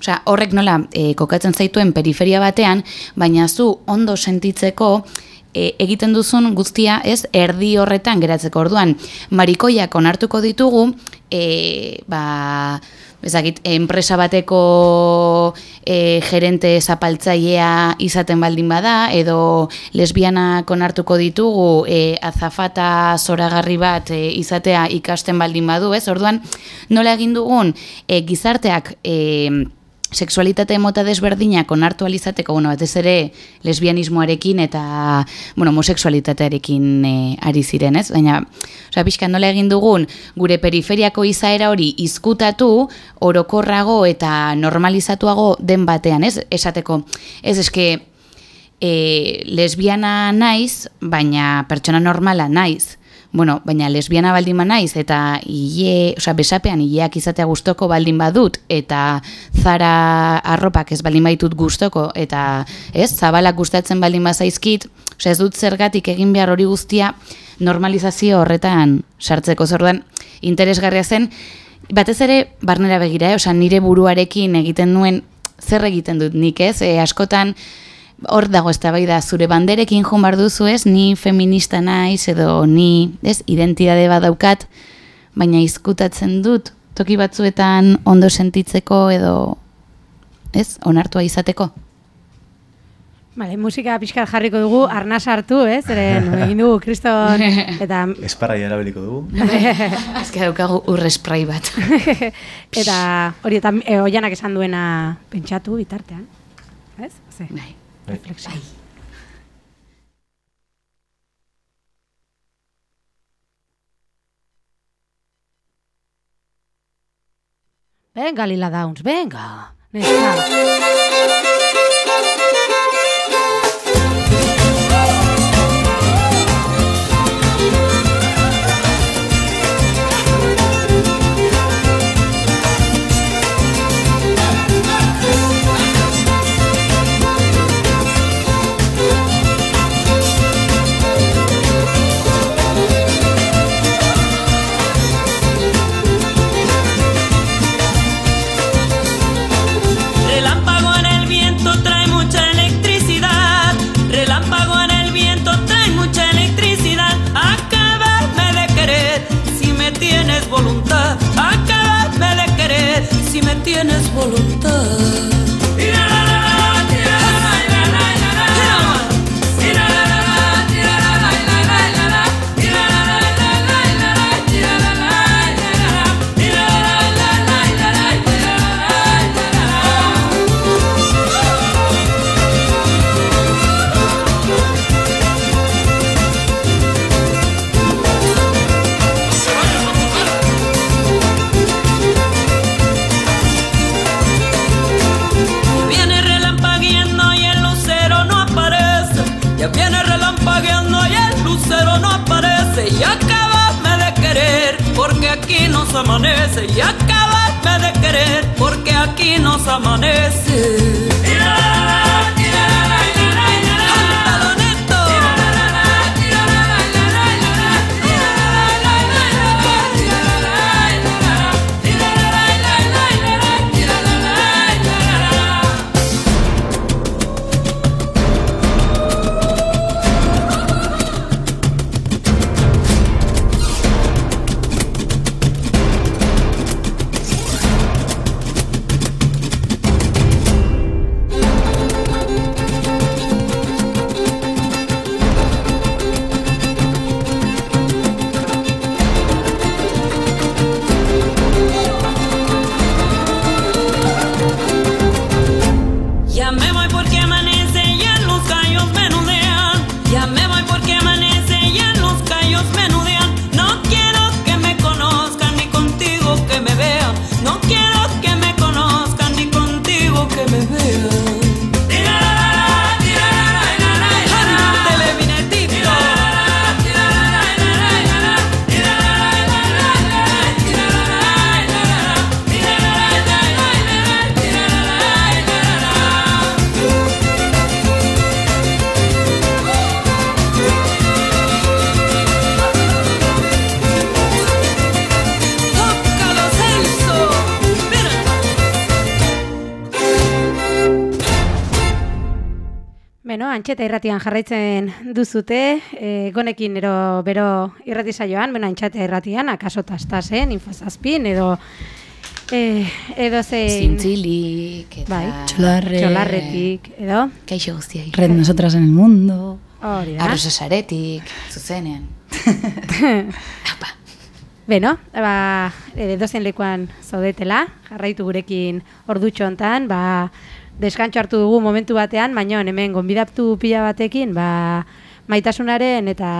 Osea, horrek nola e, kokatzen zaituen periferia batean, baina zu ondo sentitzeko e, egiten duzun guztia ez erdi horretan geratzeko orduan marikoiak onartuko ditugu e, ba ezagit, enpresa bateko e, gerente zapaltzailea izaten baldin bada, edo lesbianak onartuko ditugu e, azafata zoragarri bat e, izatea ikasten baldin badu, ez? Orduan, nola egin dugun e, gizarteak e, sexualitate mota desberdinak onartu alizateko, bueno, batez ere lesbianismoarekin eta, bueno, homosexualitatearekin e, ari ziren, ez? Baina, osea, pixka nola egin dugun, gure periferiako izaera hori izkutatu, orokorrago eta normalizatuago den batean, ez? Esateko, ez eske, e, lesbiana naiz, baina pertsona normala naiz. Bueno, baina lesbiana baldin ba naiz eta ile, osea, besapean ileak izatea gustoko baldin badut eta zara arropak ez baldin baitut gustoko eta ez, zabalak gustatzen baldin bazaizkit, osea, ez dut zergatik egin behar hori guztia normalizazio horretan sartzeko zordan interesgarria zen batez ere barnera begira, eh? osea, nire buruarekin egiten nuen zer egiten dut nik, ez? E, askotan hor dago eztabaida zure banderekin joan bar duzu ez, ni feminista naiz edo ni, ez, identitate bat daukat, baina izkutatzen dut toki batzuetan ondo sentitzeko edo ez, onartua izateko. Vale, musika pixkat jarriko dugu, arnaz hartu, ez? Zeren, egin dugu, kriston, eta... Esparrai erabiliko dugu. Ez que daukagu urresprai bat. eta hori, eta e, oianak esan duena pentsatu bitartean. Ez? Ze? Bai. Reflexio. Venga, Lila Downs, venga. Neska. Amanece y acabadme de querer porque aquí nos amanece. Beno, antxeta irratian jarraitzen duzute, e, gonekin ero bero irrati saioan, beno, antxeta irratian, akaso tastasen, infozazpin, edo e, edo zein... Zintzilik, eta... Bai, Txolarre. txolarretik, edo... Kaixo guztiai. Red nosotras en el mundo. Hori da. Arrosa saretik, zuzenean. Beno, ba, edo zen lekuan zaudetela, jarraitu gurekin ordutxo hontan, ba, deskantxo hartu dugu momentu batean, baina hemen gonbidatu pila batekin, ba, maitasunaren eta,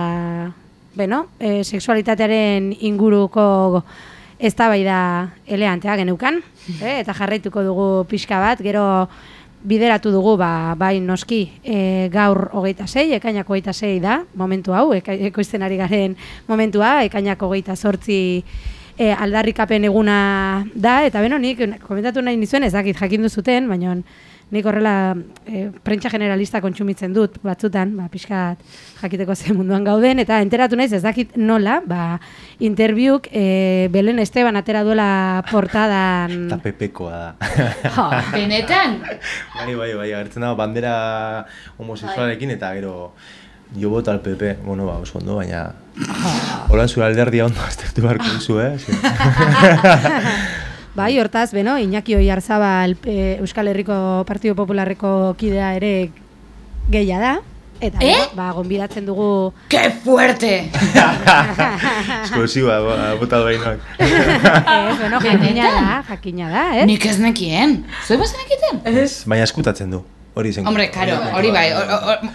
beno, e, sexualitatearen inguruko eztabaida eleantea geneukan, eh, eta jarraituko dugu pixka bat, gero bideratu dugu ba, bai noski e, gaur hogeita zei, ekainak hogeita zei da, momentu hau, ekoizten ari garen momentua, ekainak hogeita sortzi e, aldarrikapen eguna da, eta beno, nik komentatu nahi nizuen, ez dakit jakin duzuten, baina nik horrela e, prentsa generalista kontsumitzen dut batzutan, ba, pixkat jakiteko ze munduan gauden, eta enteratu naiz ez dakit nola, ba, interbiuk e, Belen Esteban atera duela portadan... Eta pepekoa da. Jo, benetan? bai, bai, bai, agertzen dago bandera homosexualekin eta gero jo voto al PP, bueno, ba, oso ondo, baina hola zure alderdia ondo aztertu beharko duzu, eh? Bai, hortaz, beno, Iñaki Oiarzabal e, Euskal Herriko Partido Popularreko kidea ere gehia da. Eta, Eh? ba, gonbidatzen dugu... ¡Qué fuerte! Esklusiba, bota doainoak. Ez, bueno, jakina da, jakina da, eh? Nik ez nekien. Zue bazen ekiten? Ez. Baina eskutatzen du. Hori zen. Hombre, karo, hori bai,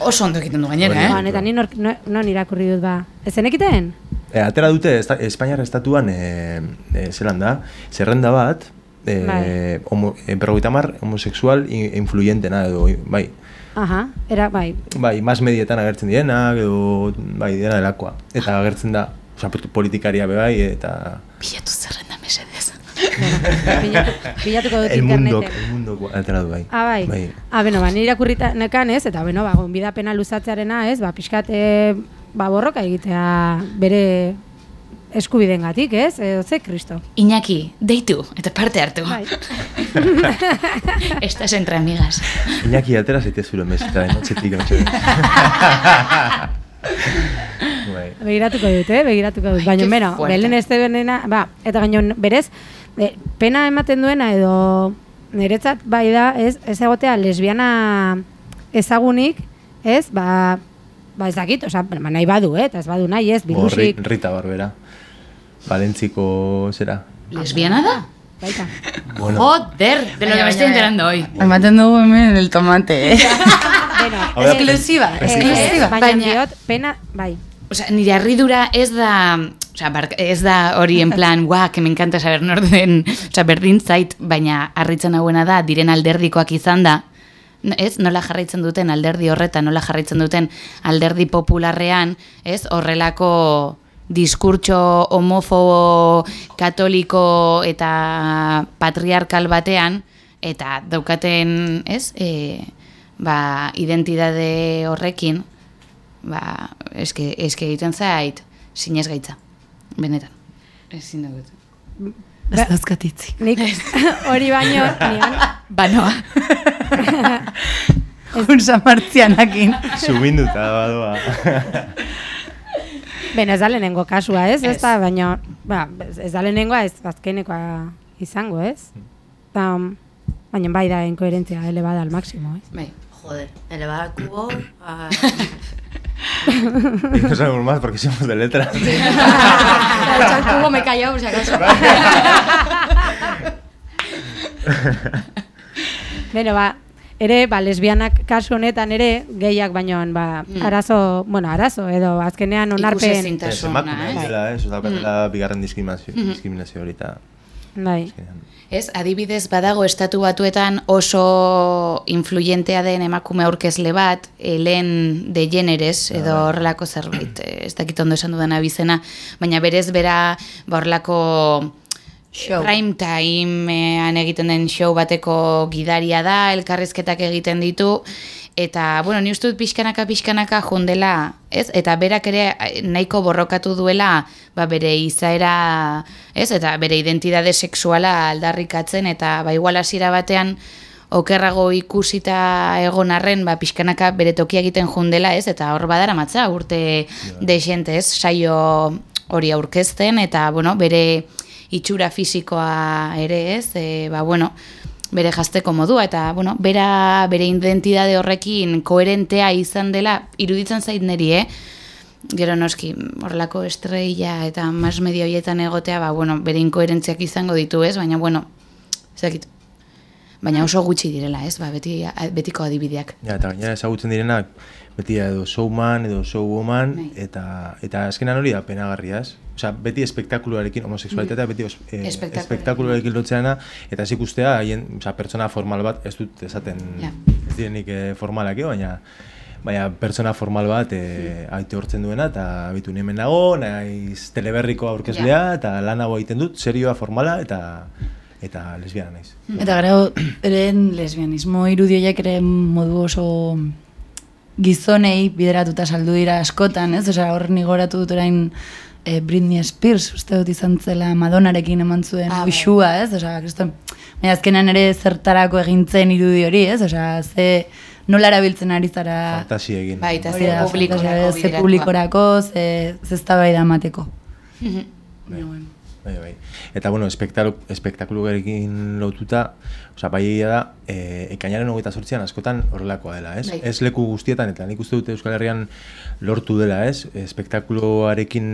oso ondo egiten du gainera, Ba, eh? eta ni nor, no, non irakurri dut ba. Ez zenekiten? E, atera dute esta, Espainiar estatuan e, e, zelan da, zerrenda bat, e, Bai. homo, e, berrogeita hamar homosexual i- influyentena edo, bai, Aha, era, bai. bai, mas medietan agertzen direnak edo, bai, dena delakoa. Eta agertzen da, oza, politikaria be bai, eta... Bilatu zerrenda bilatuko dut El mundo, interneten. el mundo atera du bai. Ah, bai. bai. Ah, beno, ba, nire irakurrita nekan ez, eta beno, ba, gonbidapena luzatzearena ez, ba, pixkat, e, ba, borroka egitea bere eskubidengatik, ez? Edo ze, kristo? Iñaki, deitu, eta parte hartu. Bai. Estás entre amigas. Iñaki, atera zaite zure mesita, enotxetik, bai. Begiratuko dut, eh? Begiratuko dut. Baina, fuerte. Belen Estebenena, ba, eta gaino berez, e, pena ematen duena edo niretzat bai da, ez, ez egotea lesbiana ezagunik, ez, ba, ba ez dakit, oza, ba, nahi badu, eh? Eta ez badu nahi, ez, Bo, bilusik, Rita Barbera. Valentziko zera. ¿Lesbiana da? baita. Bueno. Joder, de lo que me estoy enterando hoy. Ematen dugu hemen el tomate, eh? Da, Exclusiva, eh, exclusiva. baina, Baina- pena, bai. Osea, nire harridura ez da, osea, bark- ez da hori en plan, guau, que me encanta saber nor den, osea, berdin zait, baina harritzen hauena da, diren alderdikoak izan da, ez, nola jarraitzen duten alderdi horretan, nola jarraitzen duten alderdi popularrean, ez, horrelako diskurtso homofobo, katoliko eta patriarkal batean, eta daukaten, ez, e, ba, identidade horrekin, ba, eske, eske egiten zait, sinez gaitza, benetan. Ezin dugut. Ez dauzkatitzik. Nik hori baino, nian, Banoa. Un samartzianakin. Subinduta badoa. Beno, ez da lehenengo kasua, ez? Ez da, baina, ba, ez da lehenengoa, ez azkenekoa izango, ez? Ta, baina bai da inkoherentzia elevada al máximo, ez? Bai. Joder, elevar al cubo a... Y no sabemos más porque somos de letras. al cubo me he callado, por si acaso. Beno, ba, ere, ba, lesbianak kasu honetan ere, gehiak baino, ba, Mm. arazo, bueno, arazo, edo azkenean onarpen... Ez, emakume ez? ez, bigarren diskriminazio, Mhm. diskriminazio hori eta... Bai. Ez, adibidez badago estatu batuetan oso influyentea den emakume aurkezle bat, Helen de Generes, edo horrelako zerbait, eh, ez dakit ondo esan dudan abizena, baina berez bera ba, horrelako prime timean egiten den show bateko gidaria da, elkarrizketak egiten ditu, eta, bueno, ni uste dut pixkanaka pixkanaka jundela, ez? Eta berak ere eh, nahiko borrokatu duela, ba, bere izaera, ez? Eta bere identidade sexuala aldarrikatzen, eta ba, igual hasiera batean, okerrago ikusita egon arren, ba, pixkanaka bere tokia egiten jundela, ez? Eta hor badara matza, urte de gente, ez? Saio hori aurkezten, eta, bueno, bere itxura fisikoa ere, ez? E, ba, bueno, bere jazteko modua, eta, bueno, bera, bere identidade horrekin koherentea izan dela, iruditzen zait neri, eh? Gero noski, horrelako estrella eta mas medio hoietan egotea, ba, bueno, bere inkoherentziak izango ditu, ez? Baina, bueno, ez dakit. Baina oso gutxi direla, ez? Ba, beti, betiko adibideak. Ja, eta gainera ezagutzen direnak, beti edo showman edo showwoman, eta, eta azkenan hori da penagarria, ez? Osea, beti espektakuluarekin, homosexualitatea beti os, eh, Espektakuluarekin. lotzeana, eta ez ikustea, haien, osea, pertsona formal bat, ez dut esaten, Ja. ez direnik eh, formalak, eh, baina, baina pertsona formal bat e, aite hortzen duena, eta bitu hemen nago, naiz teleberriko aurkezlea, eta lan hau egiten dut, serioa formala, eta eta lesbiana naiz. Eta gero, eren lesbianismo irudioiak ere modu oso gizonei bideratuta saldu dira askotan, ez? Osea, hor nigoratu dut orain eh, Britney Spears, uste dut izan zela Madonarekin eman zuen Ah, bai. uxua, ez? Osea, kriston, baina azkenan ere zertarako egintzen irudi hori, ez? Osea, ze nola erabiltzen ari zara Fantasi egin. Bai, eta ze publikorako ze publikorako, ze, ze eztabaida emateko. Bai. Bai, bai. Eta, bueno, espektalu, espektakuluarekin lotuta, osea, bai egia da, e, ekainaren hogeita sortzian askotan horrelakoa dela, ez? Bai. Ez leku guztietan, eta nik uste dute Euskal Herrian lortu dela, ez? Espektakuluarekin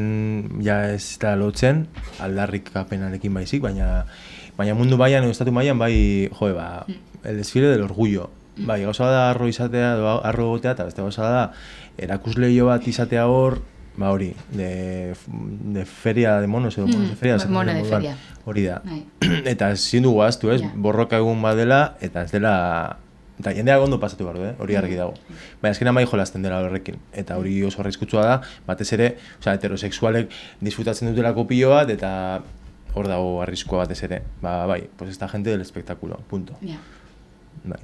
ja ez da lotzen, aldarrikapenarekin baizik, baina baina mundu baian estatu mailan bai, joe, ba, el desfile del orgullo. Bai, gauza da arro izatea, arro egotea, eta beste gauza da erakusleio bat izatea hor, ba hori, de, de feria de monos edo monos de feria. esaten mono de feria. Hori da. Bai. eta ezin dugu ahaztu, ez? Ja. Borroka egun badela, eta ez dela... Eta jendeak ondo pasatu behar du, eh? hori argi dago. Baina azkenan bai jolasten dela horrekin. Eta hori oso arriskutsua da, batez ere, osea, heterosexualek disfrutatzen dutelako pilo bat, eta hor dago arriskua batez ere. Ba, bai, pues esta gente del espectáculo, punto. Ja. Bai.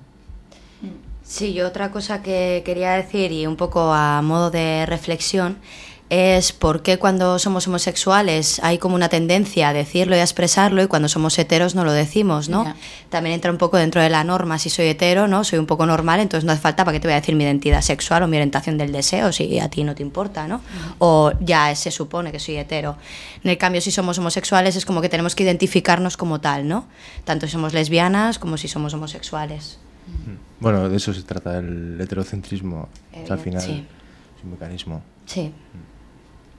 Sí, yo otra cosa que quería decir y un poco a modo de reflexión es por qué cuando somos homosexuales hay como una tendencia a decirlo y a expresarlo y cuando somos heteros no lo decimos, ¿no? También entra un poco dentro de la norma, si soy hetero, ¿no? Soy un poco normal, entonces no hace falta para qué te voy a decir mi identidad sexual o mi orientación del deseo si a ti no te importa, ¿no? O ya se supone que soy hetero. En el cambio, si somos homosexuales es como que tenemos que identificarnos como tal, ¿no? Tanto si somos lesbianas como si somos homosexuales. Bueno, de eso se trata el heterocentrismo. O sea, al final sí. es un mecanismo. Sí.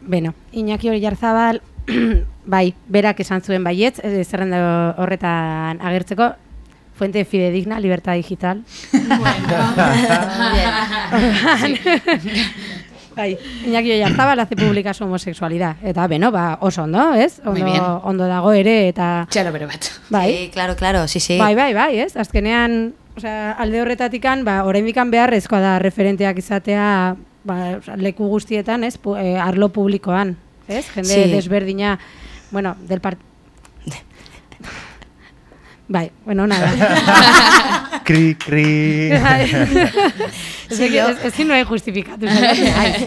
Beno, Iñaki hori jarzabal, bai, berak esan zuen baietz, eh, zerrenda horretan agertzeko, fuente fidedigna, libertad digital. bai, Iñaki hori jarzabal hace pública su homosexualidad. Eta, beno, ba, oso ondo, ez? Muy bien. Ondo, ondo dago ere, eta... Txalo bero bat. Bai. Sí, claro, claro, sí, sí. Bai, bai, bai, ez? Azkenean, osea, alde horretatikan, ba, oraindikan beharrezkoa da referenteak izatea, ba, leku guztietan, ez? Pu, eh, arlo publikoan. ez? Jende Sí. desberdina, bueno, del part... Bai, bueno, nada. Kri, kri. Noen justifikatu, saiatu naiz.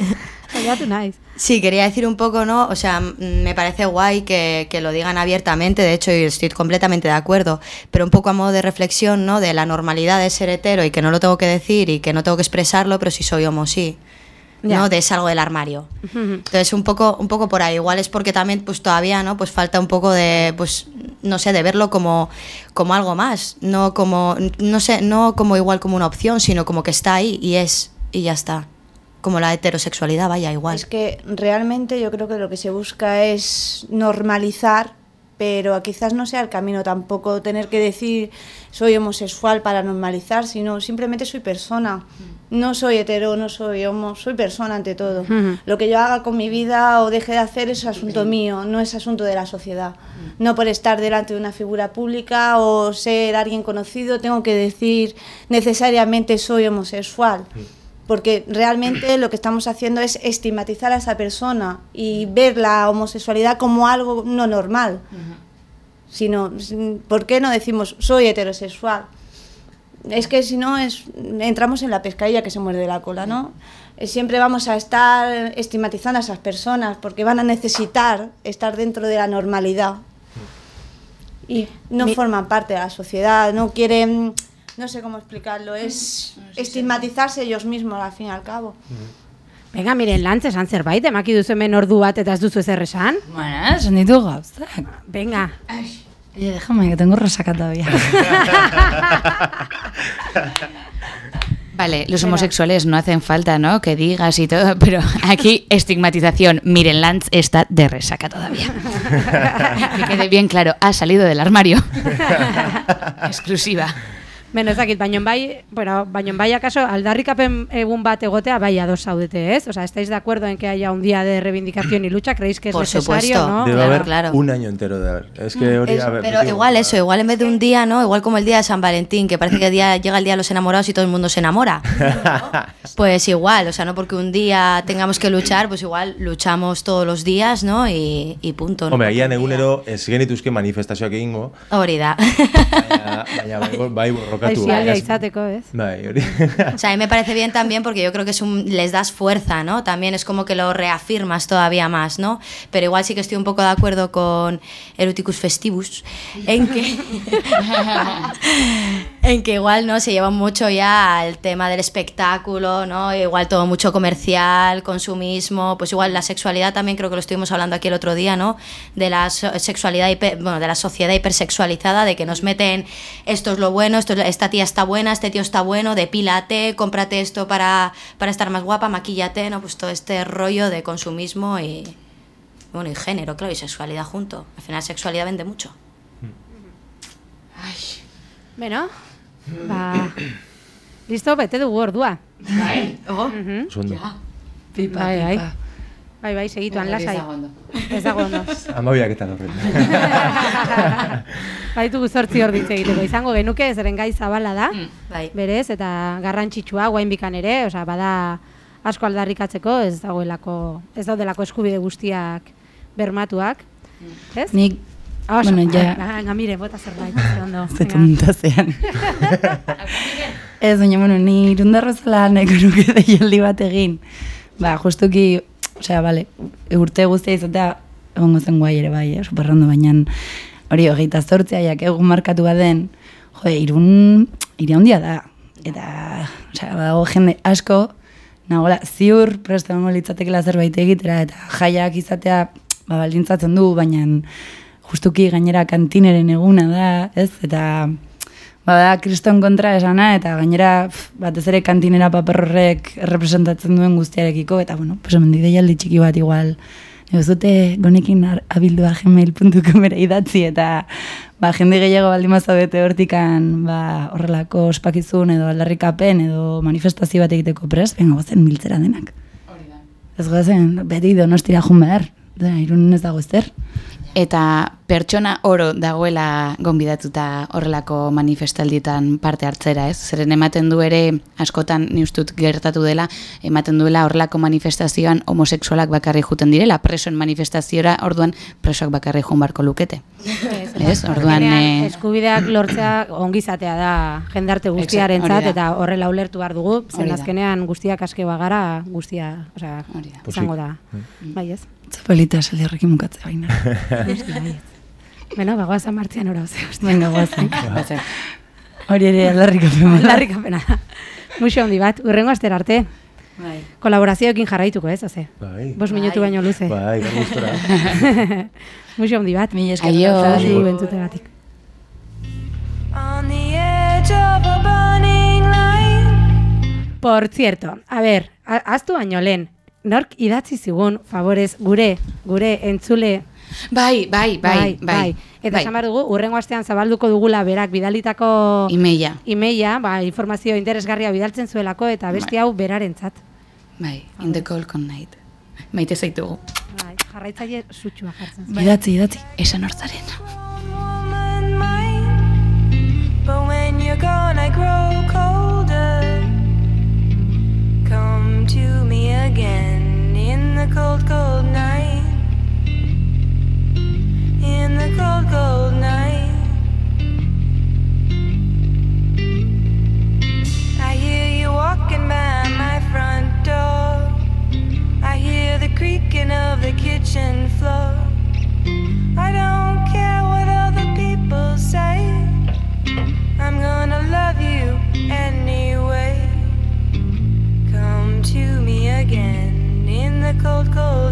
Saiatu naiz. Sí, quería decir un poco, ¿no? O sea, me parece guay que, que lo digan abiertamente, de hecho, y estoy completamente de acuerdo, pero un poco a modo de reflexión, ¿no? De la normalidad de ser hetero y que no lo tengo que decir y que no tengo que expresarlo, pero si soy homo, sí. ¿No? De salgo del armario. Entonces, un poco, un poco por ahí. Igual es porque también, pues todavía, ¿no? Pues falta un poco de, pues, no sé, de verlo como, como algo más. No como, no sé, no como igual como una opción, sino como que está ahí y es, y ya está. Como la heterosexualidad, vaya, igual. Es que realmente yo creo que lo que se busca es normalizar, pero quizás no sea el camino tampoco tener que decir soy homosexual para normalizar, sino simplemente soy persona. No soy hetero, no soy homo, soy persona ante todo. Lo que yo haga con mi vida o deje de hacer es asunto mío, no es asunto de la sociedad. No por estar delante de una figura pública o ser alguien conocido tengo que decir necesariamente soy homosexual. Porque realmente lo que estamos haciendo es estigmatizar a esa persona y ver la homosexualidad como algo no normal. Sino, ¿por qué no decimos soy heterosexual? Es que si no es entramos en la pescadilla que se muerde la cola, ¿no? Eh, Siempre vamos a estar estigmatizando a esas personas porque van a necesitar estar dentro de la normalidad y no forman parte de la sociedad, no quieren, no sé cómo explicarlo, es estigmatizarse ellos mismos al fin y al cabo. Venga, miren, lantz esan zerbait, emaki duzu hemen ordu bat eta ez duzu ezer esan. Bueno, esan ditu gauzak. Venga. Oye, déjame, que tengo resaca todavía. Vale, los homosexuales no hacen falta, ¿no? Que digas y todo, pero aquí estigmatización. Miren, Lance está de resaca todavía. que quede bien claro, ha salido del armario. Exclusiva. Beno, ez dakit, baino bai, bueno, baino bai akaso aldarrikapen egun bat egotea bai ados zaudete, ¿ez? O sea, estáis de acuerdo en que haya un día de reivindicación y lucha, creéis que es Por necesario, supuesto. ¿no? Debe haber claro. un año entero de haber. Es que ver, Pero digo, igual eso, igual en vez de un día, ¿no? Igual como el día de San Valentín, que parece que el día, llega el día de los enamorados y todo el mundo se enamora. Pues igual, o sea, no porque un día tengamos que luchar, pues igual luchamos todos los días, ¿no? Y, y punto. ¿no? Hombre, agian egunero ez genituzke manifestazioak egingo, Hori da. baina, baina bai, borrokatu. Aisialdia izateko, ¿ez? Bai, hori. O sea, a mí me parece bien también porque yo creo que es un, les das fuerza, ¿no? También es como que lo reafirmas todavía más, ¿no? Pero igual sí que estoy un poco de acuerdo con Eroticus Festivus en que, en que igual, ¿no? Se lleva mucho ya al tema del espectáculo, ¿no? Igual todo mucho comercial, consumismo, pues igual la sexualidad también creo que lo estuvimos hablando aquí el otro día, ¿no? De la so- sexualidad, hiper- bueno, de la sociedad hipersexualizada, de que nos meten esto es lo bueno, esto es- esta tía está buena, este tío está bueno, depílate, cómprate esto para, para estar más guapa, maquíllate, ¿no? Pues todo este rollo de consumismo y, bueno, y género, claro, y sexualidad junto. Al final sexualidad vende mucho. Beno, ba, listo, bete dugu ordua. Bai, ogo. Oso ondo. Pipa, bai, bai. pipa. Bai, bai, segituan, Hori ez lasai. dago ondo. Ez dago ondo. Amabiak eta horret. Baitugu zortzi hor ditze egiteko. Izango genuke, zeren gai zabala da, Bai. berez, eta garrantzitsua, guain bikan ere, osea, bada asko aldarrikatzeko, ez dagoelako, ez daudelako eskubide guztiak bermatuak. Ez? Nik, Ah, bueno, ja, ah, Venga, mire, bota zerbait. ze ondo. ez Venga. tontazean. Ez, baina, bueno, ni irundarro zela nahiko nuke deialdi bat egin. Ba, justuki, osea, bale, urte guztia izatea, egongo zen guai ere bai, eh, superrondo, baina hori hogeita zortzea, jak egun markatu baden, jo, irun, ire handia da. Eta, osea, badago jende asko, nagola, ziur, preste egongo litzatekela zerbait egitera, eta jaiak izatea, ba, baldintzatzen du, baina justuki gainera kantineren eguna da, ez? Eta bada kriston kontra esana, eta gainera pf, batez ere kantinera paper horrek representatzen duen guztiarekiko, eta bueno, pues hemen deialdi txiki bat igual, ez dute gonekin abildua gmail.comera idatzi, eta ba, jende gehiago baldin mazabete hortikan ba, horrelako ospakizun edo aldarrikapen edo manifestazio bat egiteko prest, benga gozen miltzera denak. Ez gozen, beti donostira jun behar, da, irun ez dago ezer. Eta pertsona oro dagoela gonbidatuta horrelako manifestaldietan parte hartzera, ez? Zeren ematen du ere askotan ni ustut gertatu dela, ematen duela horrelako manifestazioan homosexualak bakarri juten direla, presoen manifestaziora orduan presoak bakarri joan barko lukete. Ez, orduan eh, eskubideak lortzea ongizatea da jendarte guztiarentzat eta horrela ulertu behar dugu, zen azkenean guztiak aske bagara, guztia, osea, izango da. Bai, ez? Zapelita esaldiarrekin mukatzea baina. Beno, bagoaz amartzian ora, ose, ostia. Venga, guazen. Hori ere aldarrikapena da. Aldarrikapena da. Muxo handi bat, urrengo astera arte. Bai. Kolaborazioekin jarraituko, ez, oze? Bai. Bos minutu baino luze. Bai, bai, gustora. Muxo handi bat. Mila esker, Aio. Entzutegatik. On the edge of a burning line. Por cierto, a ver, a- aztu baino lehen, nork idatzi zigun, favorez, gure, gure entzule Bai, bai, bai, bai. Eta bai. esan dugu, urrengo astean zabalduko dugula berak bidalitako Imeia. imeia, ba, informazio interesgarria bidaltzen zuelako eta beste hau berarentzat. Bai, in the cold night. Maite zaitugu. Bai, jarraitzaile sutxua jartzen zuen. Idatzi, idatzi. Esan hortzaren. But when you're gone, I grow colder. Come to me again in the cold, cold night. In the cold, cold night. I hear you walking by cold,